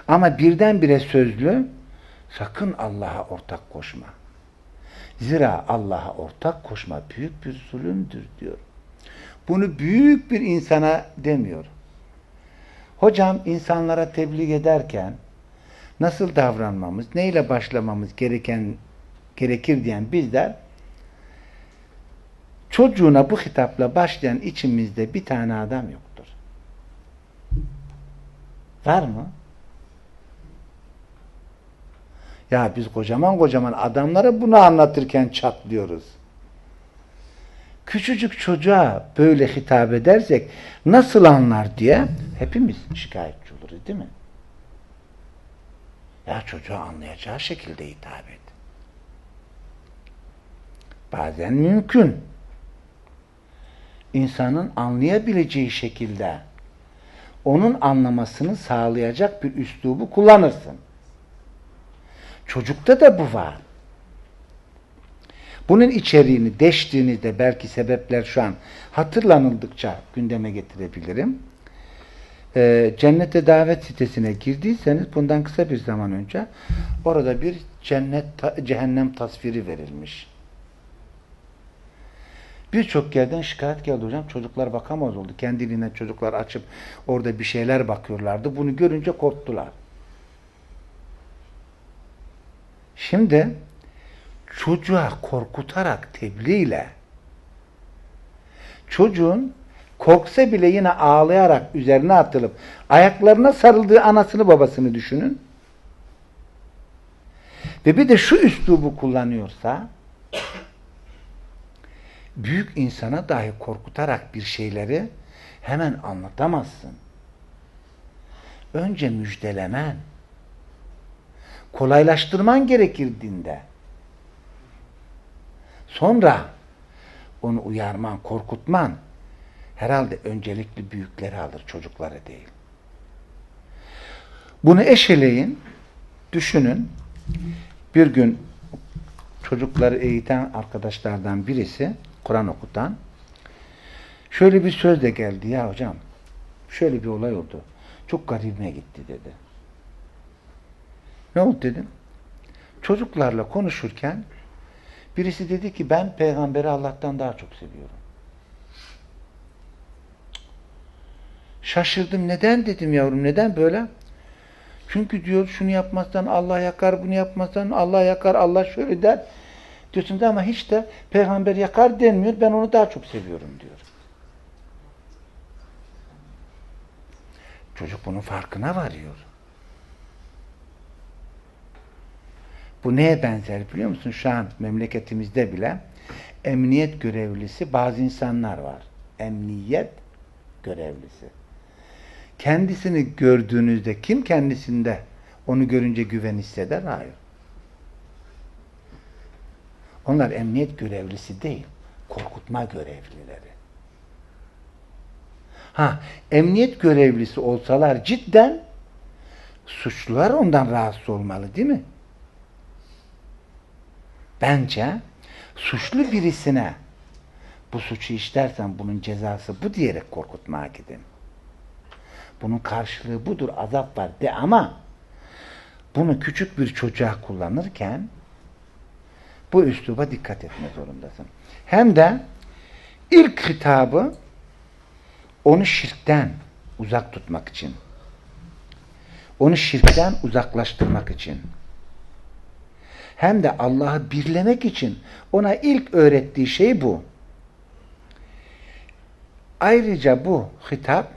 A: ama birdenbire sözlü sakın Allah'a ortak koşma zira Allah'a ortak koşma büyük bir zulümdür diyor bunu büyük bir insana demiyor hocam insanlara tebliğ ederken nasıl davranmamız, neyle başlamamız gereken gerekir diyen bizler çocuğuna bu hitapla başlayan içimizde bir tane adam yoktur. Var mı? Ya biz kocaman kocaman adamlara bunu anlatırken çatlıyoruz. Küçücük çocuğa böyle hitap edersek nasıl anlar diye hepimiz şikayetçi oluruz değil mi? Ya çocuğa anlayacağı şekilde hitap et. Bazen mümkün. İnsanın anlayabileceği şekilde onun anlamasını sağlayacak bir üslubu kullanırsın. Çocukta da bu var. Bunun içeriğini deştiğinizde belki sebepler şu an hatırlanıldıkça gündeme getirebilirim e, Cennete Davet sitesine girdiyseniz bundan kısa bir zaman önce orada bir cennet cehennem tasviri verilmiş. Birçok yerden şikayet geldi hocam. Çocuklar bakamaz oldu. Kendiliğinden çocuklar açıp orada bir şeyler bakıyorlardı. Bunu görünce korktular. Şimdi çocuğa korkutarak tebliğle çocuğun korksa bile yine ağlayarak üzerine atılıp ayaklarına sarıldığı anasını babasını düşünün. Ve bir de şu üslubu kullanıyorsa büyük insana dahi korkutarak bir şeyleri hemen anlatamazsın. Önce müjdelemen, kolaylaştırman gerekir dinde. Sonra onu uyarman, korkutman, herhalde öncelikli büyükleri alır, çocukları değil. Bunu eşeleyin, düşünün. Bir gün çocukları eğiten arkadaşlardan birisi, Kur'an okutan, şöyle bir söz de geldi ya hocam, şöyle bir olay oldu. Çok garibime gitti dedi. Ne oldu dedim. Çocuklarla konuşurken birisi dedi ki ben peygamberi Allah'tan daha çok seviyorum. Şaşırdım. Neden dedim yavrum? Neden böyle? Çünkü diyor şunu yapmazsan Allah yakar, bunu yapmazsan Allah yakar, Allah şöyle der. Diyorsun da ama hiç de peygamber yakar denmiyor. Ben onu daha çok seviyorum diyor. Çocuk bunun farkına varıyor. Bu neye benzer biliyor musun? Şu an memleketimizde bile emniyet görevlisi bazı insanlar var. Emniyet görevlisi kendisini gördüğünüzde kim kendisinde onu görünce güven hisseder? Hayır. Onlar emniyet görevlisi değil, korkutma görevlileri. Ha, emniyet görevlisi olsalar cidden suçlular ondan rahatsız olmalı değil mi? Bence suçlu birisine bu suçu işlersen bunun cezası bu diyerek korkutmaya gidin. Bunun karşılığı budur, azap var de ama bunu küçük bir çocuğa kullanırken bu üsluba dikkat etme zorundasın. Hem de ilk hitabı onu şirkten uzak tutmak için. Onu şirkten uzaklaştırmak için. Hem de Allah'ı birlemek için ona ilk öğrettiği şey bu. Ayrıca bu hitap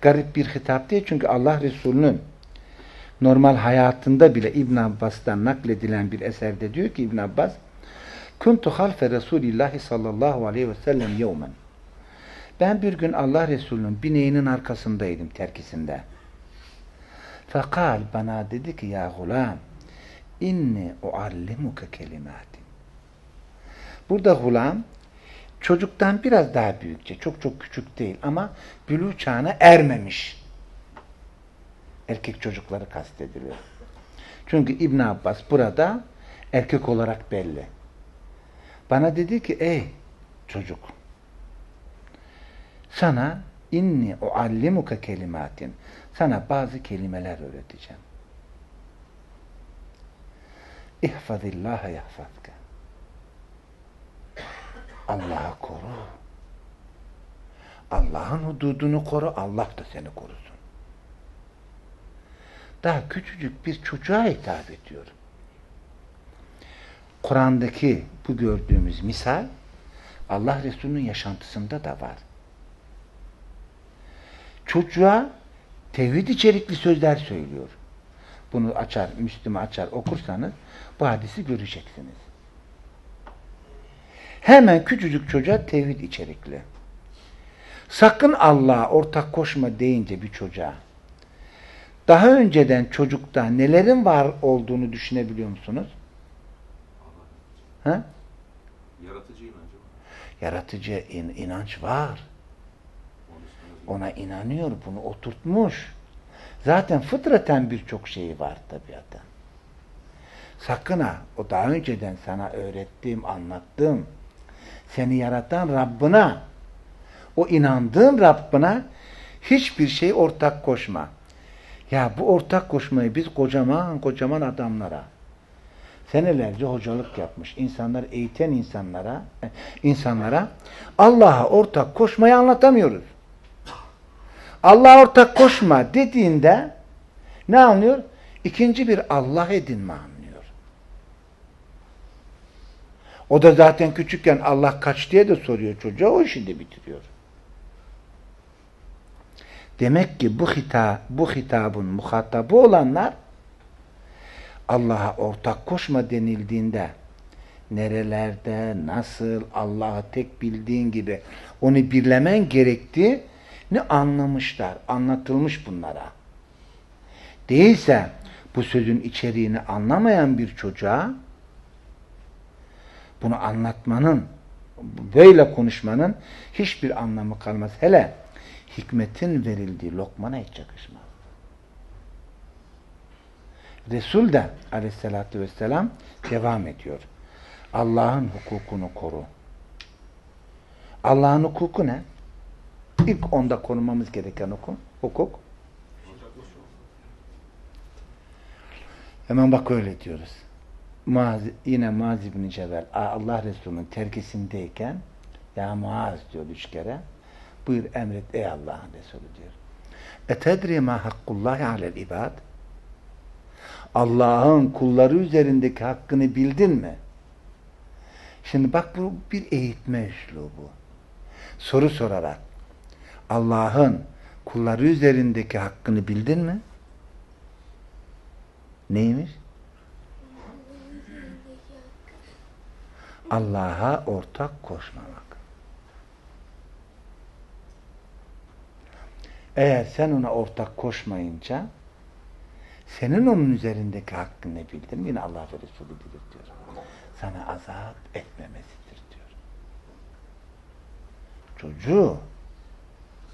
A: garip bir hitap değil çünkü Allah Resulü'nün normal hayatında bile İbn Abbas'tan nakledilen bir eserde diyor ki İbn Abbas Kuntu halfe Resulillahi sallallahu aleyhi ve sellem yevmen. Ben bir gün Allah Resulü'nün bineğinin arkasındaydım terkisinde. Fekal bana dedi ki ya gulam inni uallimuke kelimatin. Burada gulam çocuktan biraz daha büyükçe, çok çok küçük değil ama bülü çağına ermemiş. Erkek çocukları kastediliyor. Çünkü İbn Abbas burada erkek olarak belli. Bana dedi ki ey çocuk sana inni uallimuka kelimatin sana bazı kelimeler öğreteceğim. İhfazillaha yahfazka. Allah'ı koru. Allah'ın hududunu koru, Allah da seni korusun. Daha küçücük bir çocuğa hitap ediyor. Kur'an'daki bu gördüğümüz misal Allah Resulü'nün yaşantısında da var. Çocuğa tevhid içerikli sözler söylüyor. Bunu açar, Müslüm'ü açar okursanız bu hadisi göreceksiniz. Hemen küçücük çocuğa tevhid içerikli. Sakın Allah'a ortak koşma deyince bir çocuğa daha önceden çocukta nelerin var olduğunu düşünebiliyor musunuz? Ha?
B: Yaratıcı inancı var.
A: Yaratıcı in, inanç var. Ona inanıyor, bunu oturtmuş. Zaten fıtraten birçok şeyi var tabiaten. Sakın ha, o daha önceden sana öğrettiğim, anlattığım, seni yaratan Rabbine, o inandığın Rabbine hiçbir şey ortak koşma. Ya bu ortak koşmayı biz kocaman kocaman adamlara, senelerce hocalık yapmış insanlar, eğiten insanlara, e, insanlara Allah'a ortak koşmayı anlatamıyoruz. Allah'a ortak koşma dediğinde ne anlıyor? İkinci bir Allah edinme anlıyor. O da zaten küçükken Allah kaç diye de soruyor çocuğa, o işi de bitiriyor. Demek ki bu hita, bu hitabın muhatabı olanlar Allah'a ortak koşma denildiğinde nerelerde, nasıl Allah'ı tek bildiğin gibi onu birlemen gerektiği ne anlamışlar, anlatılmış bunlara. Değilse bu sözün içeriğini anlamayan bir çocuğa bunu anlatmanın, böyle konuşmanın hiçbir anlamı kalmaz. Hele hikmetin verildiği lokmana hiç yakışmaz. Resul de aleyhissalatü vesselam devam ediyor. Allah'ın hukukunu koru. Allah'ın hukuku ne? İlk onda konumamız gereken hukuk. hukuk. Hemen bak öyle diyoruz. Muaz, yine Muaz İbni Cebel Allah Resulü'nün terkisindeyken ya Muaz diyor üç kere buyur emret ey Allah'ın Resulü diyor. Etedri ma hakkullahi alel ibad Allah'ın kulları üzerindeki hakkını bildin mi? Şimdi bak bu bir eğitme üslubu. Soru sorarak Allah'ın kulları üzerindeki hakkını bildin mi? Neymiş? Allah'a ortak koşmamak. Eğer sen ona ortak koşmayınca senin onun üzerindeki hakkını bildin mi? Yine Allah ve Resulü bilir diyor. Sana azap etmemesidir diyor. Çocuğu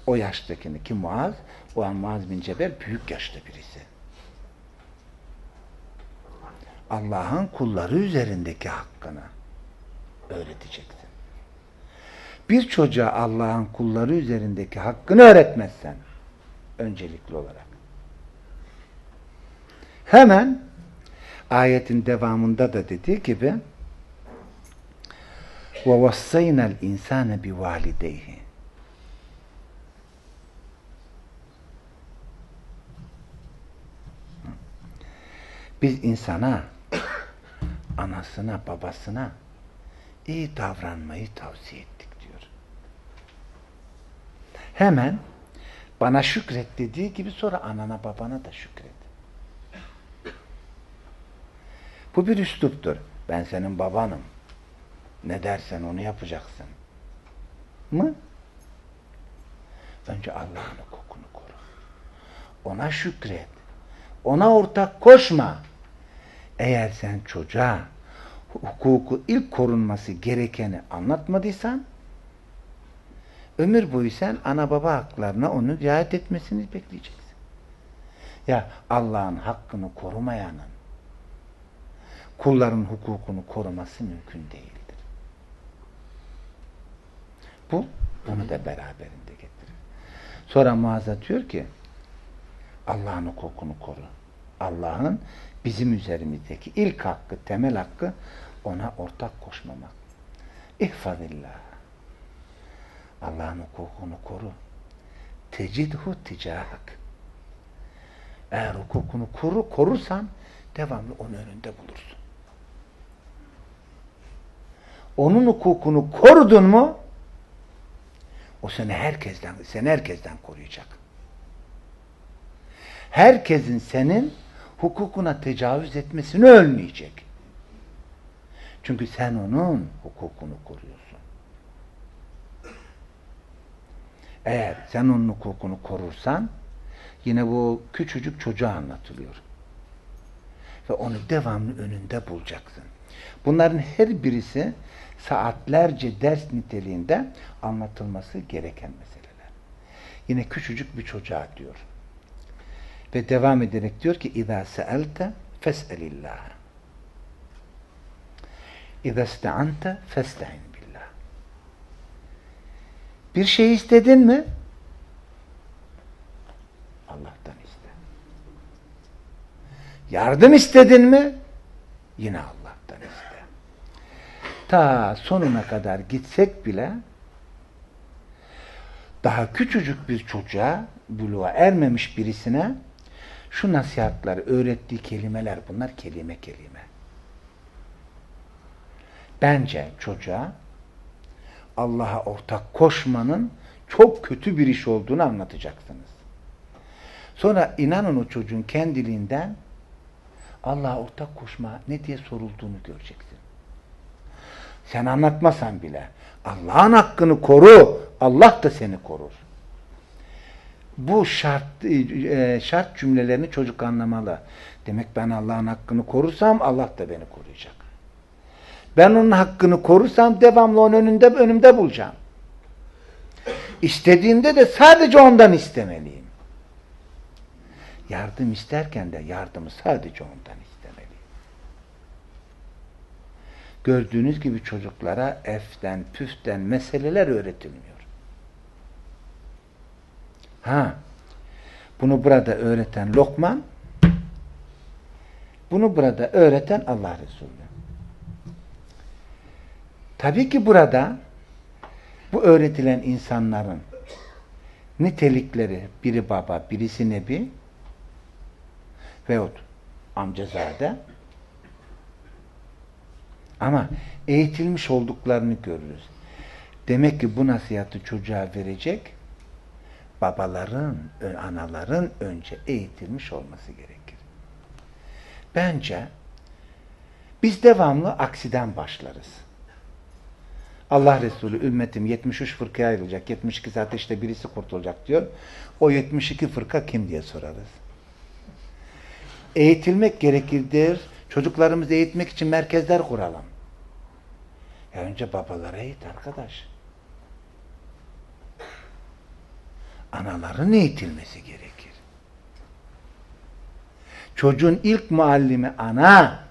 A: o yaştakini ki Muaz, o an Muaz bin Cebel büyük yaşta birisi. Allah'ın kulları üzerindeki hakkını öğreteceksin. Bir çocuğa Allah'ın kulları üzerindeki hakkını öğretmezsen öncelikli olarak hemen ayetin devamında da dediği gibi وَوَصَّيْنَا الْاِنْسَانَ بِوَالِدَيْهِ Biz insana, anasına, babasına iyi davranmayı tavsiye ettik diyor. Hemen bana şükret dediği gibi sonra anana babana da şükret. Bu bir üsluptur. Ben senin babanım. Ne dersen onu yapacaksın. Mı? Önce Allah'ın hukukunu koru. Ona şükret. Ona ortak koşma. Eğer sen çocuğa hukuku ilk korunması gerekeni anlatmadıysan ömür boyu sen ana baba haklarına onu riayet etmesini bekleyeceksin. Ya Allah'ın hakkını korumayanın kulların hukukunu koruması mümkün değildir. Bu bunu da beraberinde getirir. Sonra Muazza diyor ki Allah'ın hukukunu koru. Allah'ın bizim üzerimizdeki ilk hakkı, temel hakkı ona ortak koşmamak. İhfazillah. Allah'ın hukukunu koru. Tecidhu ticahak. Eğer hukukunu koru, korursan devamlı onun önünde bulursun. Onun hukukunu korudun mu o seni herkesten seni herkesten koruyacak. Herkesin senin hukukuna tecavüz etmesini ölmeyecek. Çünkü sen onun hukukunu koruyorsun. Eğer sen onun hukukunu korursan yine bu küçücük çocuğa anlatılıyor. Ve onu devamlı önünde bulacaksın. Bunların her birisi saatlerce ders niteliğinde anlatılması gereken meseleler. Yine küçücük bir çocuğa diyor. Ve devam ederek diyor ki اِذَا سَأَلْتَ فَاسْأَلِ اللّٰهِ اِذَا اسْتَعَنْتَ فَاسْتَعِنْ billah. Bir şey istedin mi? Allah'tan iste. Yardım istedin mi? Yine Allah'tan iste. Ta sonuna kadar gitsek bile daha küçücük bir çocuğa, buluğa ermemiş birisine şu nasihatları öğrettiği kelimeler bunlar kelime kelime. Bence çocuğa Allah'a ortak koşmanın çok kötü bir iş olduğunu anlatacaksınız. Sonra inanın o çocuğun kendiliğinden Allah'a ortak koşma ne diye sorulduğunu göreceksin. Sen anlatmasan bile Allah'ın hakkını koru. Allah da seni korur. Bu şart e, şart cümlelerini çocuk anlamalı. Demek ben Allah'ın hakkını korursam Allah da beni koruyacak. Ben onun hakkını korursam devamlı onun önünde önümde bulacağım. İstediğimde de sadece ondan istemeliyim. Yardım isterken de yardımı sadece ondan istemeliyim. Gördüğünüz gibi çocuklara eften, püften meseleler öğretilmiyor. Ha, bunu burada öğreten Lokman, bunu burada öğreten Allah Resulü. Tabii ki burada bu öğretilen insanların nitelikleri biri baba, birisi nebi veyahut amcazade ama eğitilmiş olduklarını görürüz. Demek ki bu nasihatı çocuğa verecek babaların, anaların önce eğitilmiş olması gerekir. Bence biz devamlı aksiden başlarız. Allah Resulü ümmetim 73 fırkaya ayrılacak. 72 saat işte birisi kurtulacak diyor. O 72 fırka kim diye sorarız. Eğitilmek gerekirdir. Çocuklarımızı eğitmek için merkezler kuralım. Ya önce babalara eğit arkadaş. Anaların eğitilmesi gerekir. Çocuğun ilk muallimi ana.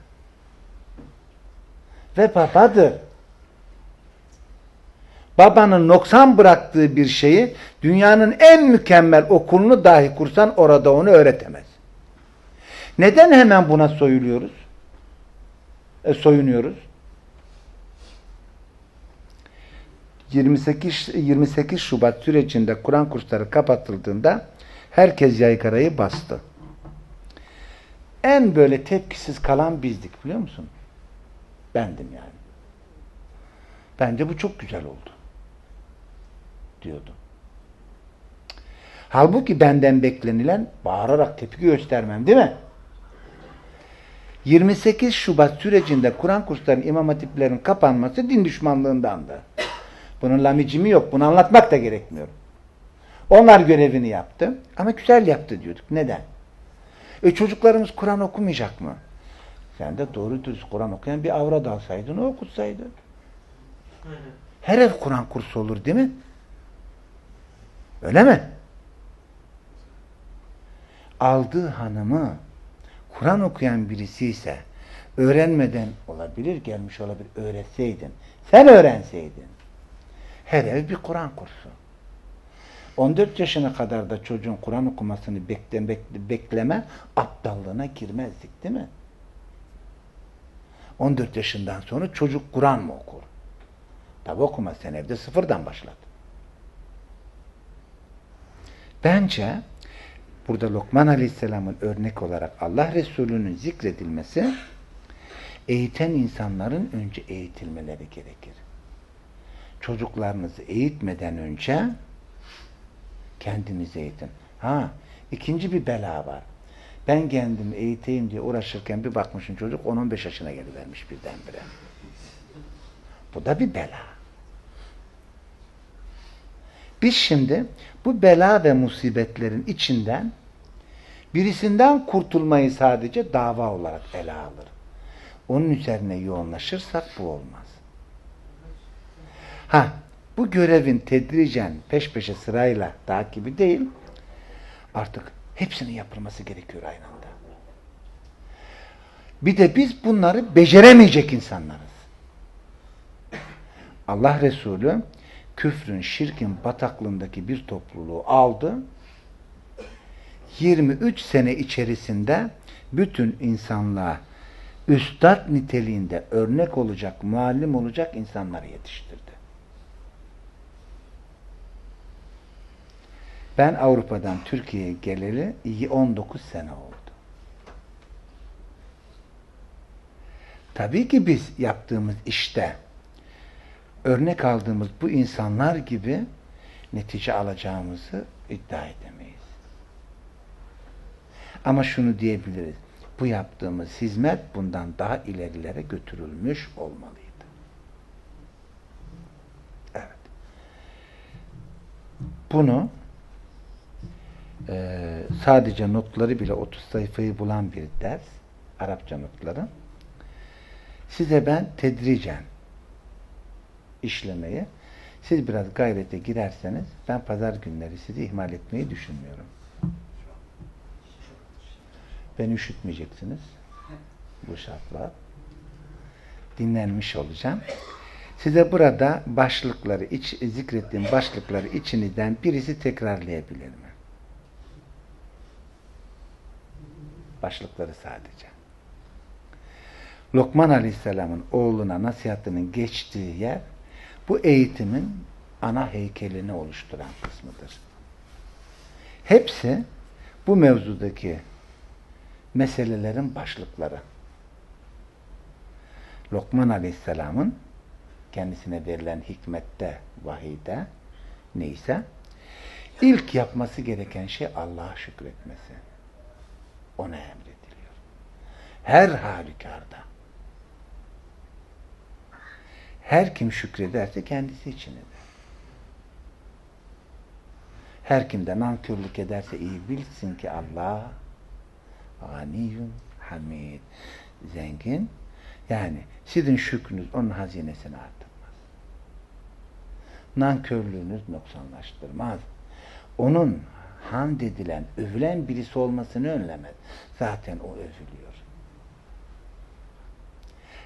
A: ve babadır. Babanın noksan bıraktığı bir şeyi dünyanın en mükemmel okulunu dahi kursan orada onu öğretemez. Neden hemen buna soyuluyoruz? E, soyunuyoruz. 28 28 Şubat sürecinde Kur'an kursları kapatıldığında herkes yaygarayı bastı. En böyle tepkisiz kalan bizdik biliyor musun? Bendim yani. Bence bu çok güzel oldu. Diyordum. Halbuki benden beklenilen bağırarak tepki göstermem değil mi? 28 Şubat sürecinde Kur'an kurslarının imam hatiplerin kapanması din düşmanlığındandı. Bunun lamicimi yok. Bunu anlatmak da gerekmiyor. Onlar görevini yaptı. Ama güzel yaptı diyorduk. Neden? E çocuklarımız Kur'an okumayacak mı? Sen de doğru dürüst Kur'an okuyan bir avra dalsaydın o okutsaydı. Her ev Kur'an kursu olur değil mi? Öyle mi? Aldığı hanımı Kur'an okuyan birisi ise öğrenmeden olabilir, gelmiş olabilir, öğretseydin. Sen öğrenseydin. Her ev bir Kur'an kursu. 14 yaşına kadar da çocuğun Kur'an okumasını bekle, bekle, bekleme aptallığına girmezdik değil mi? 14 yaşından sonra çocuk Kur'an mı okur? Tabi okumaz. Sen evde sıfırdan başlat. Bence burada Lokman Aleyhisselam'ın örnek olarak Allah Resulü'nün zikredilmesi eğiten insanların önce eğitilmeleri gerekir. Çocuklarınızı eğitmeden önce kendinizi eğitin. Ha, ikinci bir bela var. Ben kendimi eğiteyim diye uğraşırken bir bakmışım çocuk 10-15 yaşına gelivermiş birdenbire. Bu da bir bela. Biz şimdi bu bela ve musibetlerin içinden birisinden kurtulmayı sadece dava olarak ele alır. Onun üzerine yoğunlaşırsak bu olmaz. Ha, bu görevin tedricen peş peşe sırayla takibi değil, artık hepsinin yapılması gerekiyor aynı anda. Bir de biz bunları beceremeyecek insanlarız. Allah Resulü küfrün, şirkin bataklığındaki bir topluluğu aldı. 23 sene içerisinde bütün insanlığa üstad niteliğinde örnek olacak, muallim olacak insanları yetiştirdi. Ben Avrupa'dan Türkiye'ye geleli 19 sene oldu. Tabii ki biz yaptığımız işte örnek aldığımız bu insanlar gibi netice alacağımızı iddia edemeyiz. Ama şunu diyebiliriz. Bu yaptığımız hizmet bundan daha ilerilere götürülmüş olmalıydı. Evet. Bunu e, sadece notları bile 30 sayfayı bulan bir ders, Arapça notları. Size ben tedricen işlemeyi, siz biraz gayrete girerseniz ben pazar günleri sizi ihmal etmeyi düşünmüyorum. Beni üşütmeyeceksiniz. Bu şartlar. Dinlenmiş olacağım. Size burada başlıkları, iç, zikrettiğim başlıkları içinizden birisi tekrarlayabilir mi? Başlıkları sadece. Lokman Aleyhisselam'ın oğluna nasihatının geçtiği yer bu eğitimin ana heykelini oluşturan kısmıdır. Hepsi bu mevzudaki meselelerin başlıkları. Lokman Aleyhisselam'ın kendisine verilen hikmette, vahide neyse ilk yapması gereken şey Allah'a şükretmesi. Ona emrediliyor. Her halükarda. Her kim şükrederse kendisi için eder. Her kim de nankörlük ederse iyi bilsin ki Allah ganiyun hamid zengin yani sizin şükrünüz onun hazinesini arttırmaz. Nankörlüğünüz noksanlaştırmaz. Onun hamd edilen, övülen birisi olmasını önlemez. Zaten o övülüyor.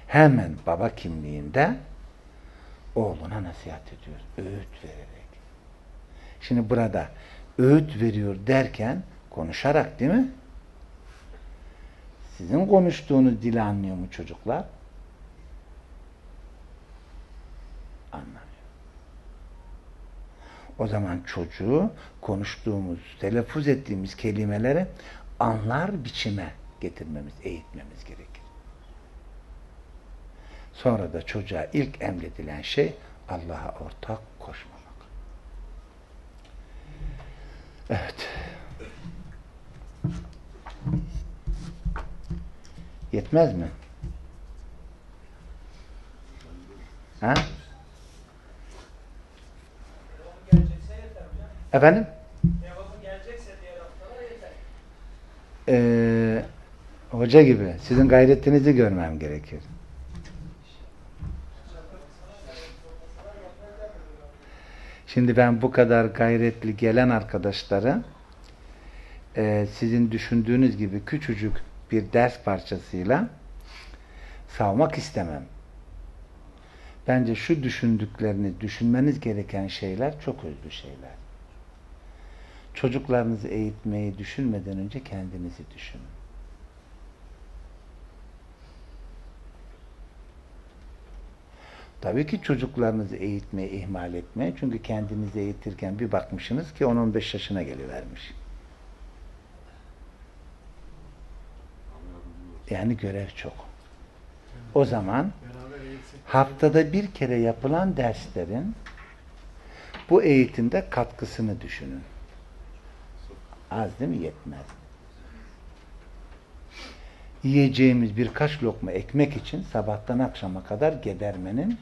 A: hemen baba kimliğinde oğluna nasihat ediyor. Öğüt vererek. Şimdi burada öğüt veriyor derken konuşarak değil mi? Sizin konuştuğunuz dili anlıyor mu çocuklar? Anlamıyor. O zaman çocuğu konuştuğumuz, telaffuz ettiğimiz kelimeleri anlar biçime getirmemiz, eğitmemiz gerekir. Sonra da çocuğa ilk emredilen şey Allah'a ortak koşmamak. Evet. Yetmez mi? Ha? Efendim? Ee, hoca gibi sizin gayretinizi görmem gerekir. Şimdi ben bu kadar gayretli gelen arkadaşları e, sizin düşündüğünüz gibi küçücük bir ders parçasıyla savmak istemem. Bence şu düşündüklerini, düşünmeniz gereken şeyler çok özlü şeyler. Çocuklarınızı eğitmeyi düşünmeden önce kendinizi düşünün. Tabii ki çocuklarınızı eğitmeyi ihmal etmeyin. Çünkü kendinizi eğitirken bir bakmışsınız ki 10-15 yaşına gelivermiş. Yani görev çok. O zaman haftada bir kere yapılan derslerin bu eğitimde katkısını düşünün. Az değil mi? Yetmez. Yiyeceğimiz birkaç lokma ekmek için sabahtan akşama kadar gedermenin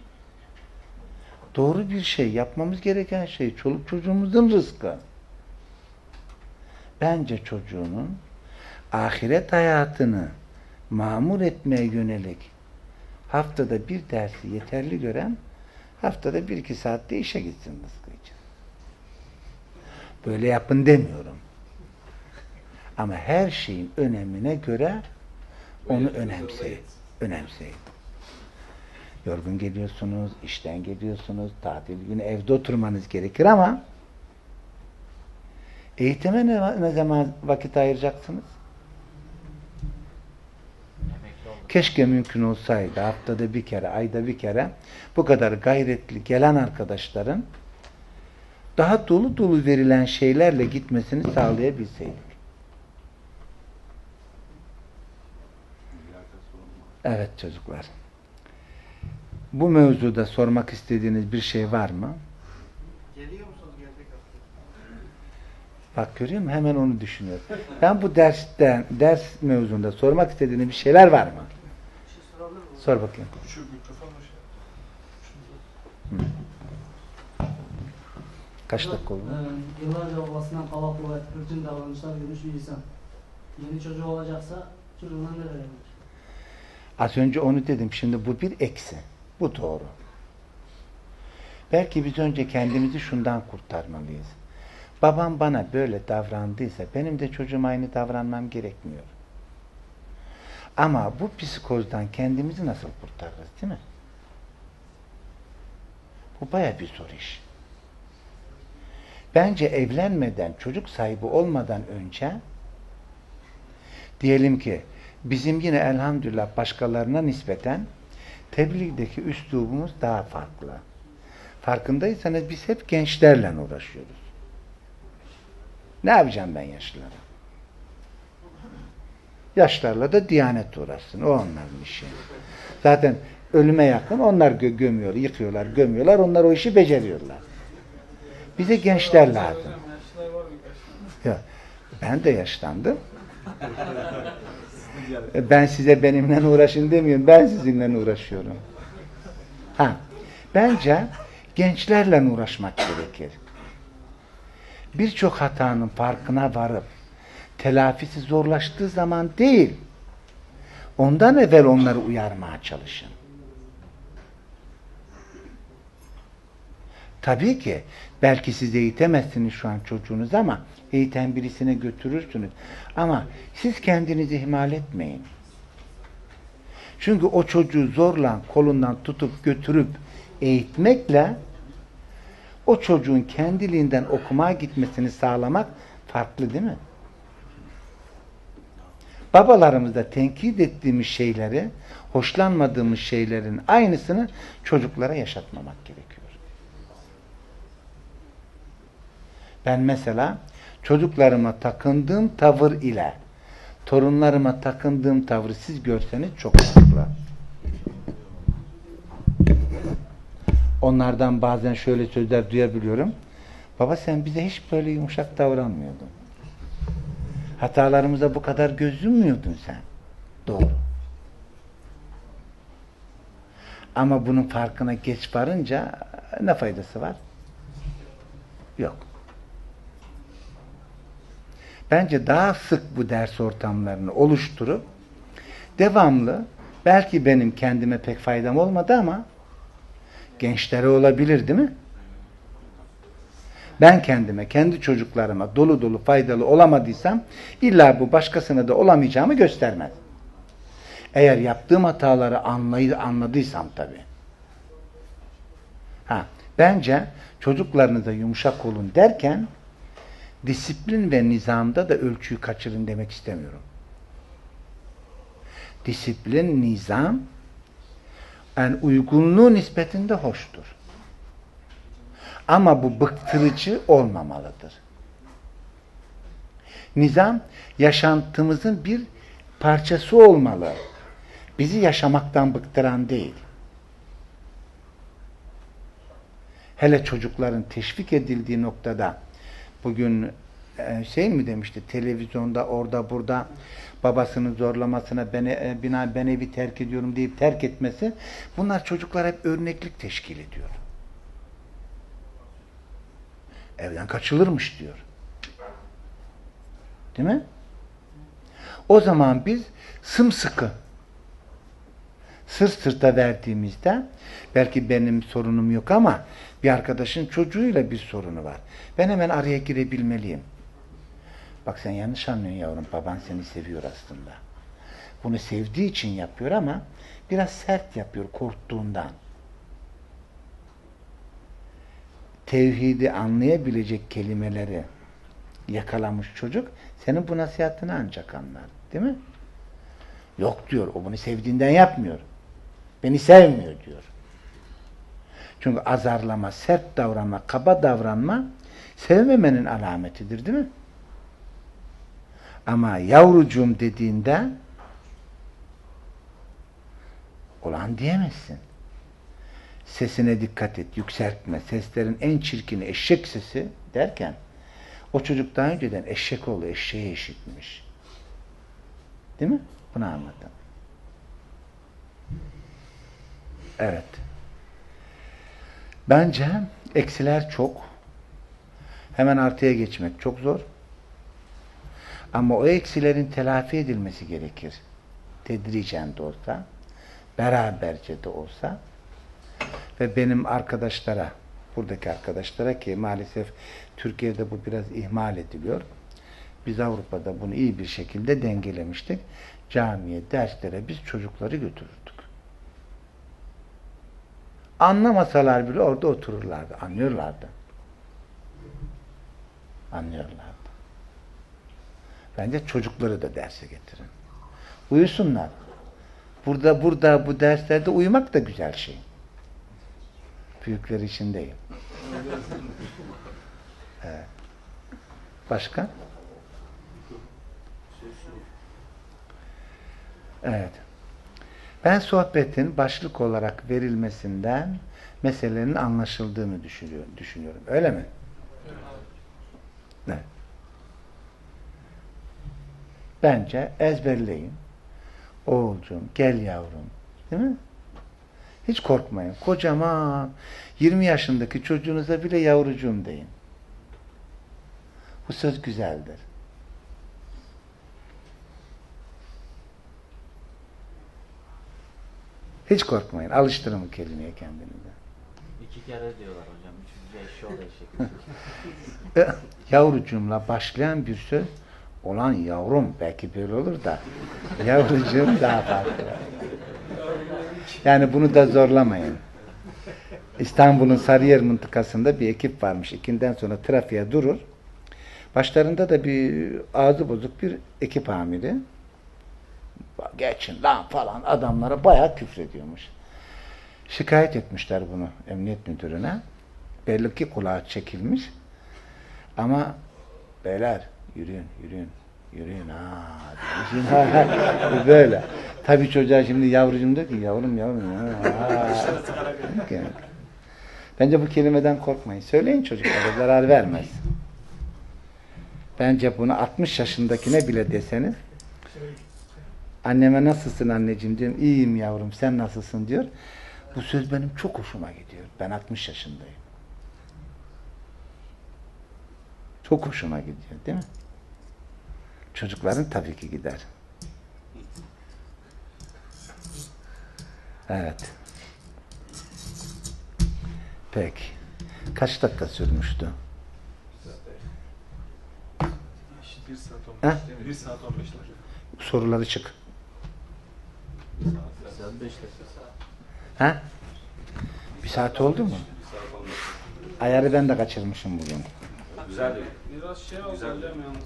A: doğru bir şey, yapmamız gereken şey, çoluk çocuğumuzun rızkı. Bence çocuğunun ahiret hayatını mamur etmeye yönelik haftada bir dersi yeterli gören haftada bir iki saatte işe gitsin rızkı için. Böyle yapın demiyorum. Ama her şeyin önemine göre onu önemseyin. Önemseyin. Yorgun geliyorsunuz, işten geliyorsunuz, tatil günü evde oturmanız gerekir ama eğitime ne, ne zaman vakit ayıracaksınız? Keşke mümkün olsaydı haftada bir kere, ayda bir kere bu kadar gayretli gelen arkadaşların daha dolu dolu verilen şeylerle gitmesini sağlayabilseydik. Evet çocuklar. Bu mevzuda sormak istediğiniz bir şey var mı?
C: Geliyor musunuz gelecek hafta?
A: Bak görüyor musun? Hemen onu düşünüyorum. Ben bu dersten, ders mevzunda sormak istediğiniz bir şeyler var mı?
C: Bir şey sorabilir miyim?
A: Sor bakayım.
D: Şu mikrofon mu şey?
A: Kaç dakika oldu?
E: Ee, yıllarca babasından kavaklı ve hırçın davranışlar görmüş bir insan. Yeni çocuğu olacaksa çocuğuna ne verebilir?
A: Az önce onu dedim. Şimdi bu bir eksi. Bu doğru. Belki biz önce kendimizi şundan kurtarmalıyız. Babam bana böyle davrandıysa benim de çocuğuma aynı davranmam gerekmiyor. Ama bu psikozdan kendimizi nasıl kurtarırız değil mi? Bu baya bir zor iş. Bence evlenmeden, çocuk sahibi olmadan önce diyelim ki bizim yine elhamdülillah başkalarına nispeten tebliğdeki üslubumuz daha farklı. Farkındaysanız biz hep gençlerle uğraşıyoruz. Ne yapacağım ben yaşlılara? Yaşlarla da diyanet uğraşsın. O onların işi. Zaten ölüme yakın onlar gö gömüyor, yıkıyorlar, gömüyorlar. Onlar o işi beceriyorlar. Bize gençler lazım. Ya, ben de yaşlandım. E, Ben size benimle uğraşın demiyorum. Ben sizinle uğraşıyorum. Ha, bence gençlerle uğraşmak gerekir. Birçok hatanın farkına varıp telafisi zorlaştığı zaman değil, ondan evvel onları uyarmaya çalışın. Tabii ki belki siz eğitemezsiniz şu an çocuğunuz ama eğiten birisine götürürsünüz. Ama siz kendinizi ihmal etmeyin. Çünkü o çocuğu zorla kolundan tutup götürüp eğitmekle o çocuğun kendiliğinden okumaya gitmesini sağlamak farklı değil mi? Babalarımızda tenkit ettiğimiz şeyleri, hoşlanmadığımız şeylerin aynısını çocuklara yaşatmamak gerekiyor. Ben mesela çocuklarıma takındığım tavır ile torunlarıma takındığım tavrı siz görseniz çok farklı. Onlardan bazen şöyle sözler duyabiliyorum. Baba sen bize hiç böyle yumuşak davranmıyordun. Hatalarımıza bu kadar göz yummuyordun sen. Doğru. Ama bunun farkına geç varınca ne faydası var? Yok. Bence daha sık bu ders ortamlarını oluşturup devamlı belki benim kendime pek faydam olmadı ama gençlere olabilir değil mi? Ben kendime, kendi çocuklarıma dolu dolu faydalı olamadıysam illa bu başkasına da olamayacağımı göstermez. Eğer yaptığım hataları anlay anladıysam tabii. Ha, bence çocuklarınıza yumuşak olun derken disiplin ve nizamda da ölçüyü kaçırın demek istemiyorum. Disiplin, nizam yani uygunluğu nispetinde hoştur. Ama bu bıktırıcı olmamalıdır. Nizam yaşantımızın bir parçası olmalı. Bizi yaşamaktan bıktıran değil. Hele çocukların teşvik edildiği noktada bugün e, şey mi demişti televizyonda orada burada babasının zorlamasına ben, e, bina ben evi terk ediyorum deyip terk etmesi bunlar çocuklar hep örneklik teşkil ediyor. Evden kaçılırmış diyor. Değil mi? O zaman biz sımsıkı sırt sırta verdiğimizde belki benim sorunum yok ama bir arkadaşın çocuğuyla bir sorunu var. Ben hemen araya girebilmeliyim. Bak sen yanlış anlıyorsun yavrum. Baban seni seviyor aslında. Bunu sevdiği için yapıyor ama biraz sert yapıyor korktuğundan. Tevhidi anlayabilecek kelimeleri yakalamış çocuk senin bu nasihatini ancak anlar. Değil mi? Yok diyor. O bunu sevdiğinden yapmıyor. Beni sevmiyor diyor. Çünkü azarlama, sert davranma, kaba davranma sevmemenin alametidir değil mi? Ama yavrucuğum dediğinde olan diyemezsin. Sesine dikkat et, yükseltme. Seslerin en çirkini eşek sesi derken o çocuk daha önceden eşek oldu, eşeğe eşitmiş. Değil mi? Bunu anladım. Evet. Bence eksiler çok. Hemen artıya geçmek çok zor. Ama o eksilerin telafi edilmesi gerekir. Tedricen de olsa, beraberce de olsa ve benim arkadaşlara, buradaki arkadaşlara ki maalesef Türkiye'de bu biraz ihmal ediliyor. Biz Avrupa'da bunu iyi bir şekilde dengelemiştik. Camiye, derslere biz çocukları götürürdük. Anlamasalar bile orada otururlardı. Anlıyorlardı. Anlıyorlardı. Bence çocukları da derse getirin. Uyusunlar. Burada burada bu derslerde uyumak da güzel şey. Büyükler için değil. Evet. Başka? Evet. Ben sohbetin başlık olarak verilmesinden meselenin anlaşıldığını düşünüyorum. düşünüyorum. Öyle mi? Evet. Bence ezberleyin. Oğulcum, gel yavrum. Değil mi? Hiç korkmayın. Kocaman 20 yaşındaki çocuğunuza bile yavrucuğum deyin. Bu söz güzeldir. Hiç korkmayın. Alıştırın bu kelimeye kendinize.
D: İki kere diyorlar hocam. Üçüncü eşi ol eşek.
A: E, Yavrucuğumla başlayan bir söz olan yavrum belki böyle olur da yavrucuğum daha farklı. Yani bunu da zorlamayın. İstanbul'un Sarıyer mıntıkasında bir ekip varmış. İkinden sonra trafiğe durur. Başlarında da bir ağzı bozuk bir ekip amiri. Geçin lan falan adamlara bayağı küfrediyormuş. Şikayet etmişler bunu emniyet müdürüne. Belli ki kulağı çekilmiş. Ama beyler yürüyün, yürüyün, yürüyün ha demiş. Böyle. Tabii çocuğa şimdi yavrucum diyor yavrum yavrum. Bence bu kelimeden korkmayın. Söyleyin çocuklara zarar vermez. Bence bunu 60 yaşındakine bile deseniz anneme nasılsın anneciğim diyorum. İyiyim yavrum sen nasılsın diyor. Bu söz benim çok hoşuma gidiyor. Ben 60 yaşındayım. Çok hoşuma gidiyor değil mi? Çocukların tabii ki gider. Evet. Peki. Kaç dakika sürmüştü?
C: 1 saat 15
A: Ha?
C: değil mi? 1 saat 15 dakika.
A: Soruları çık.
D: Saat 5 dakika.
A: Ha? Bir saat oldu mu? Ayarı ben de kaçırmışım bugün.
B: Güzel
C: Biraz şey oldu
B: Güzel.
C: hocam yalnız.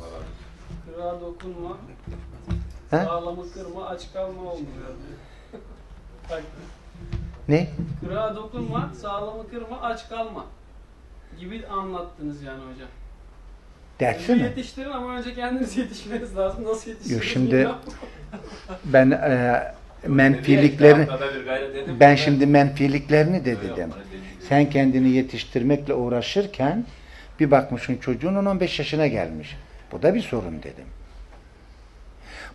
C: Kırağa dokunma,
A: Ha?
C: sağlamı kırma, aç kalma oldu yani. Bak,
A: Ne?
C: Kırağa dokunma, sağlamı kırma, aç kalma gibi anlattınız yani hocam.
A: Dersi mi?
C: yetiştirin ama önce kendiniz yetişmeniz lazım. Nasıl yetiştirin?
A: Yok, şimdi- Ben e, menfiliklerini ben şimdi menfiliklerini de dedim. Sen kendini yetiştirmekle uğraşırken bir bakmışsın çocuğun 10-15 yaşına gelmiş. Bu da bir sorun dedim.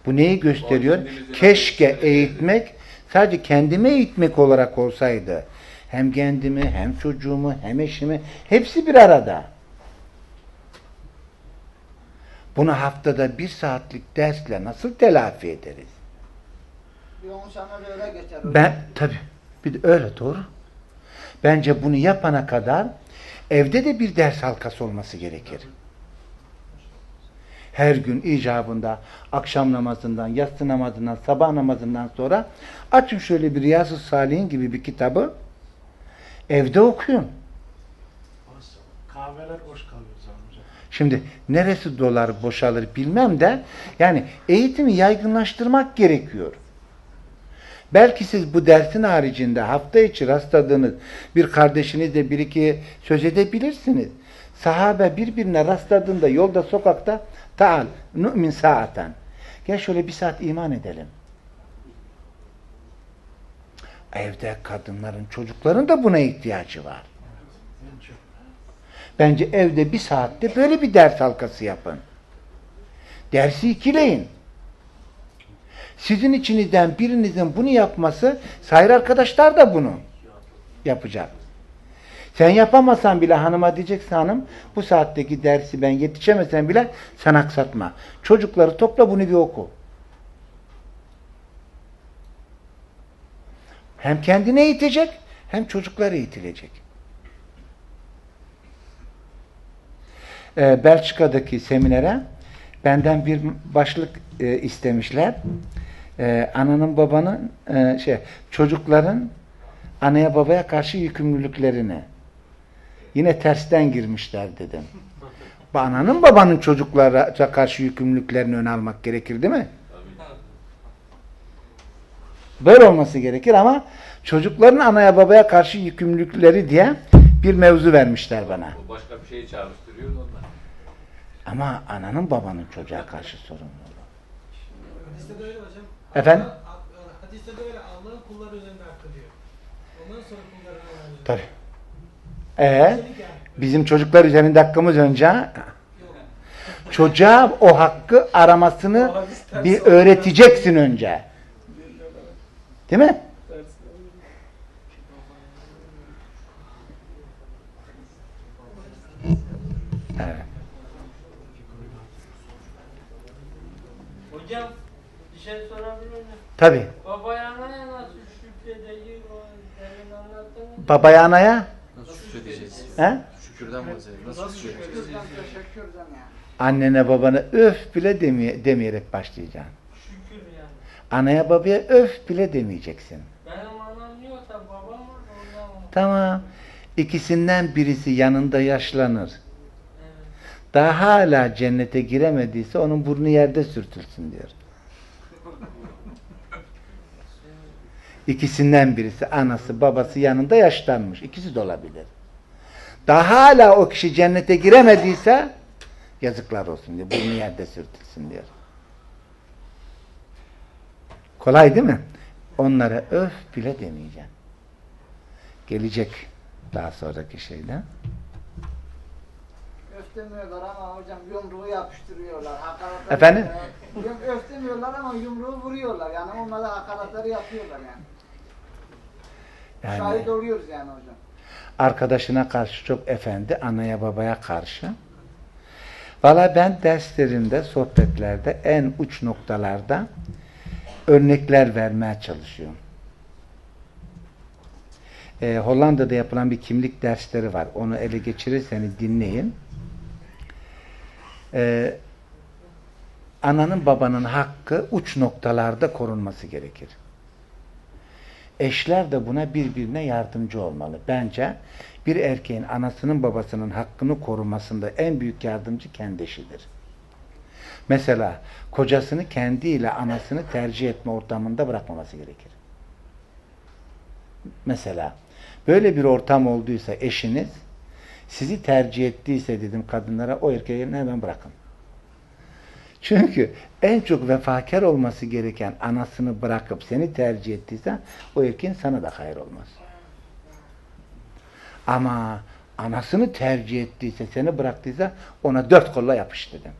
A: Bu neyi gösteriyor? Keşke eğitmek sadece kendimi eğitmek olarak olsaydı. Hem kendimi, hem çocuğumu, hem eşimi hepsi bir arada. Bunu haftada bir saatlik dersle nasıl telafi ederiz?
F: Öyle.
A: Ben tabii bir de öyle doğru. Bence bunu yapana kadar evde de bir ders halkası olması gerekir. Her gün icabında akşam namazından, yatsı namazından, sabah namazından sonra açın şöyle bir Riyazu Salih'in gibi bir kitabı evde okuyun.
G: Kahveler boş kalıyor.
A: Şimdi neresi dolar boşalır bilmem de yani eğitimi yaygınlaştırmak gerekiyor. Belki siz bu dersin haricinde hafta içi rastladığınız bir kardeşinizle bir iki söz edebilirsiniz. Sahabe birbirine rastladığında yolda sokakta taal nu'min saaten. Gel şöyle bir saat iman edelim. Evde kadınların, çocukların da buna ihtiyacı var. Bence evde bir saatte böyle bir ders halkası yapın. Dersi ikileyin. Sizin içinizden birinizin bunu yapması, sayır arkadaşlar da bunu yapacak. Sen yapamasan bile hanıma diyeceksin hanım, bu saatteki dersi ben yetişemesem bile sen aksatma. Çocukları topla bunu bir oku. Hem kendini eğitecek, hem çocuklar eğitilecek. Ee, Belçika'daki seminere benden bir başlık e, istemişler. Ee, ananın babanın e, şey çocukların anaya babaya karşı yükümlülüklerini. Yine tersten girmişler dedim. Ananın babanın çocuklara karşı yükümlülüklerini öne almak gerekir değil mi? Böyle olması gerekir ama çocukların anaya babaya karşı yükümlülükleri diye bir mevzu vermişler bana.
B: Başka bir şey çağrıştırıyor ondan.
A: Ama ananın babanın çocuğa karşı sorumluluğu.
C: De öyle hocam.
A: Efendim?
C: Hadiste de öyle. Allah'ın kulları üzerinde hakkı diyor. Ondan sonra kulların.
A: Tabii. Ee, bizim çocuklar üzerinde hakkımız önce çocuğa o hakkı aramasını bir öğreteceksin önce. Değil mi? Evet.
C: Hocam bir şey sorabilir miyim?
A: Tabii.
C: Baba yana nasıl şükredeyi o demin anlattın mı?
A: Babaya anaya
H: Nasıl şükredeceğiz?
A: he?
H: Şükürden bahsedelim. Nasıl
C: Nasıl
H: şükredeceğiz?
A: annene babana öf bile demeye, demeyerek başlayacaksın.
C: Şükür yani.
A: Anaya babaya öf bile demeyeceksin.
C: Benim anam
A: Tamam. İkisinden birisi yanında yaşlanır. Daha hala cennete giremediyse onun burnu yerde sürtülsün diyor. İkisinden birisi anası babası yanında yaşlanmış. İkisi de olabilir. Daha hala o kişi cennete giremediyse yazıklar olsun diyor. Burnu yerde sürtülsün diyor. Kolay değil mi? Onlara öf bile demeyeceğim. Gelecek daha sonraki şeyde.
F: Öf demiyorlar ama hocam yumruğu yapıştırıyorlar. Hakaretler
A: Efendim?
F: Yum, öf demiyorlar ama yumruğu vuruyorlar. Yani onlara hakaretleri yapıyorlar yani.
A: Yani
F: Şahit oluyoruz yani hocam.
A: arkadaşına karşı çok efendi, anaya babaya karşı. Valla ben derslerimde, sohbetlerde en uç noktalarda örnekler vermeye çalışıyorum. Ee, Hollanda'da yapılan bir kimlik dersleri var. Onu ele geçirirseniz dinleyin. Ee, ananın babanın hakkı uç noktalarda korunması gerekir. Eşler de buna birbirine yardımcı olmalı. Bence bir erkeğin anasının babasının hakkını korumasında en büyük yardımcı kendi eşidir. Mesela kocasını kendiyle anasını tercih etme ortamında bırakmaması gerekir. Mesela böyle bir ortam olduysa eşiniz sizi tercih ettiyse dedim kadınlara o erkeği hemen bırakın. Çünkü en çok vefakar olması gereken anasını bırakıp seni tercih ettiyse o erkeğin sana da hayır olmaz. Ama anasını tercih ettiyse, seni bıraktıysa ona dört kolla yapış dedim.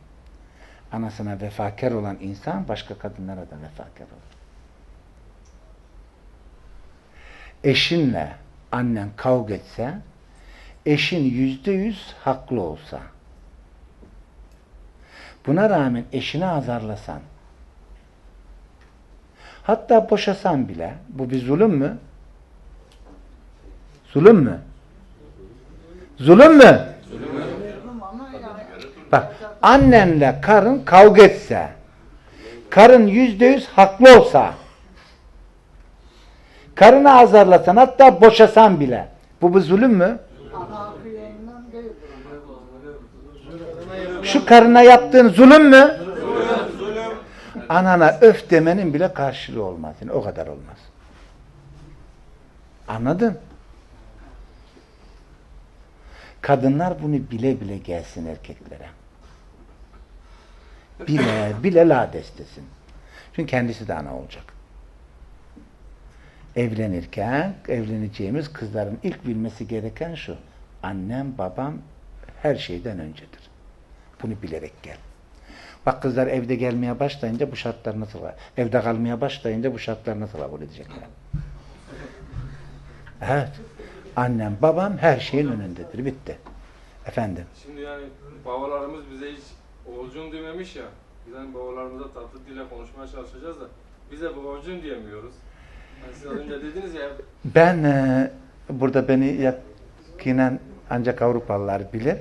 A: Anasına vefakar olan insan başka kadınlara da vefakar olur. Eşinle annen kavga etse, eşin yüzde yüz haklı olsa, buna rağmen eşini azarlasan, hatta boşasan bile, bu bir zulüm mü? Zulüm mü? Zulüm mü?
F: Zulüm
A: Bak, annenle karın kavga etse, karın yüzde yüz haklı olsa, karını azarlasan, hatta boşasan bile, bu bir zulüm mü?
F: ana hakkı yönünden değildir.
A: Şu karına yaptığın zulüm mü? Anana öf demenin bile karşılığı olmaz. Yani o kadar olmaz. Anladın? Kadınlar bunu bile bile gelsin erkeklere. Bile bile la destesin. Çünkü kendisi de ana olacak. Evlenirken evleneceğimiz kızların ilk bilmesi gereken şu. Annem, babam her şeyden öncedir. Bunu bilerek gel. Bak kızlar evde gelmeye başlayınca bu şartlar nasıl var? Evde kalmaya başlayınca bu şartlar nasıl kabul edecekler? Evet. Annem, babam her şeyin önündedir. Bitti. Efendim.
B: Şimdi yani babalarımız bize hiç oğulcum dememiş ya. Biz hani babalarımıza tatlı dille konuşmaya çalışacağız da bize babacım diyemiyoruz. Hani siz az önce dediniz ya
A: Ben e, burada beni yakinen ancak Avrupalılar bilir.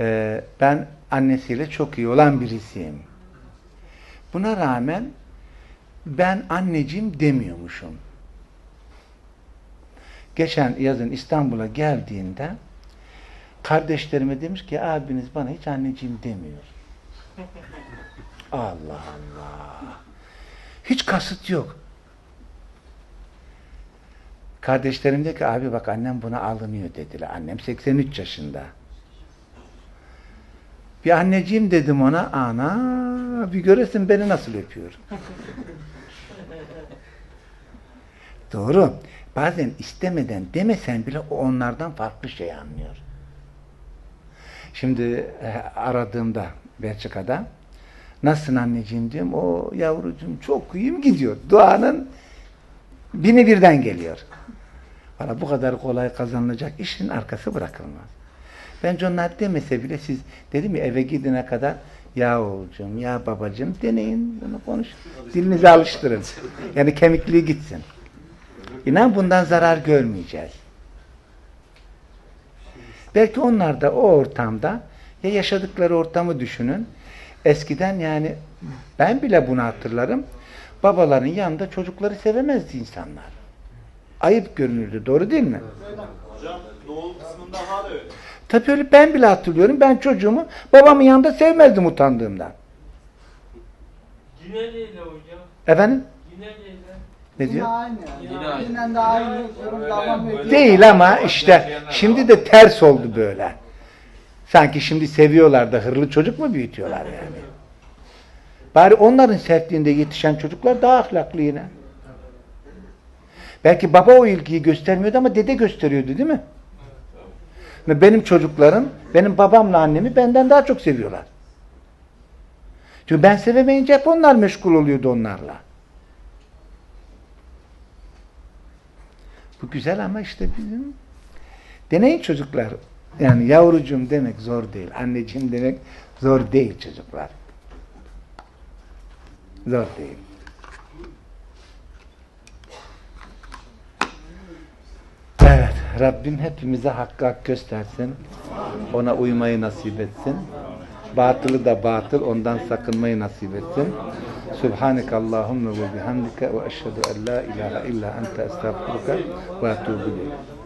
A: E, ben annesiyle çok iyi olan birisiyim. Buna rağmen ben anneciğim demiyormuşum. Geçen yazın İstanbul'a geldiğinde kardeşlerime demiş ki abiniz bana hiç anneciğim demiyor. Allah Allah. Hiç kasıt yok. Kardeşlerim de ki abi bak annem buna alınıyor dediler. Annem 83 yaşında. Bir anneciğim dedim ona. Ana bir göresin beni nasıl öpüyor. Doğru. Bazen istemeden demesen bile o onlardan farklı şey anlıyor. Şimdi e, aradığımda Belçika'da nasılsın anneciğim diyorum. O yavrucuğum çok iyiyim gidiyor. Duanın bini birden geliyor. Valla bu kadar kolay kazanılacak işin arkası bırakılmaz. Bence onlar demese bile siz dedim ya eve gidene kadar ya oğulcum, ya babacım deneyin bunu konuş. Dilinizi alıştırın. Yani kemikliği gitsin. İnan bundan zarar görmeyeceğiz. Belki onlar da o ortamda ya yaşadıkları ortamı düşünün. Eskiden yani ben bile bunu hatırlarım. Babaların yanında çocukları sevemezdi insanlar. ayıp görünürdü. Doğru değil mi?
G: Hocam doğum kısmında hala öyle.
A: Tabii öyle ben bile hatırlıyorum. Ben çocuğumu babamın yanında sevmezdim utandığımdan.
C: Yine değil hocam.
A: Efendim?
C: Yine değil.
A: Ne
F: Yine
A: diyor?
F: aynı.
C: Yine
F: Yani.
C: aynı.
F: Yine de aynı.
A: Değil ama işte şimdi de ters oldu böyle. Sanki şimdi seviyorlar da hırlı çocuk mu büyütüyorlar yani? Bari onların sertliğinde yetişen çocuklar daha ahlaklı yine. Belki baba o ilgiyi göstermiyordu ama dede gösteriyordu değil mi? Ve Benim çocuklarım, benim babamla annemi benden daha çok seviyorlar. Çünkü ben sevemeyince hep onlar meşgul oluyordu onlarla. Bu güzel ama işte bizim deneyin çocuklar. Yani yavrucuğum demek zor değil. Anneciğim demek zor değil çocuklar. Zor değil. Evet, Rabbim hepimize hakkı hak göstersin. Ona uymayı nasip etsin. Batılı da batıl, ondan sakınmayı nasip etsin. Subhaneke Allahümme ve bihamdike ve eşhedü en la ilahe illa ente estağfiruka ve ileyk.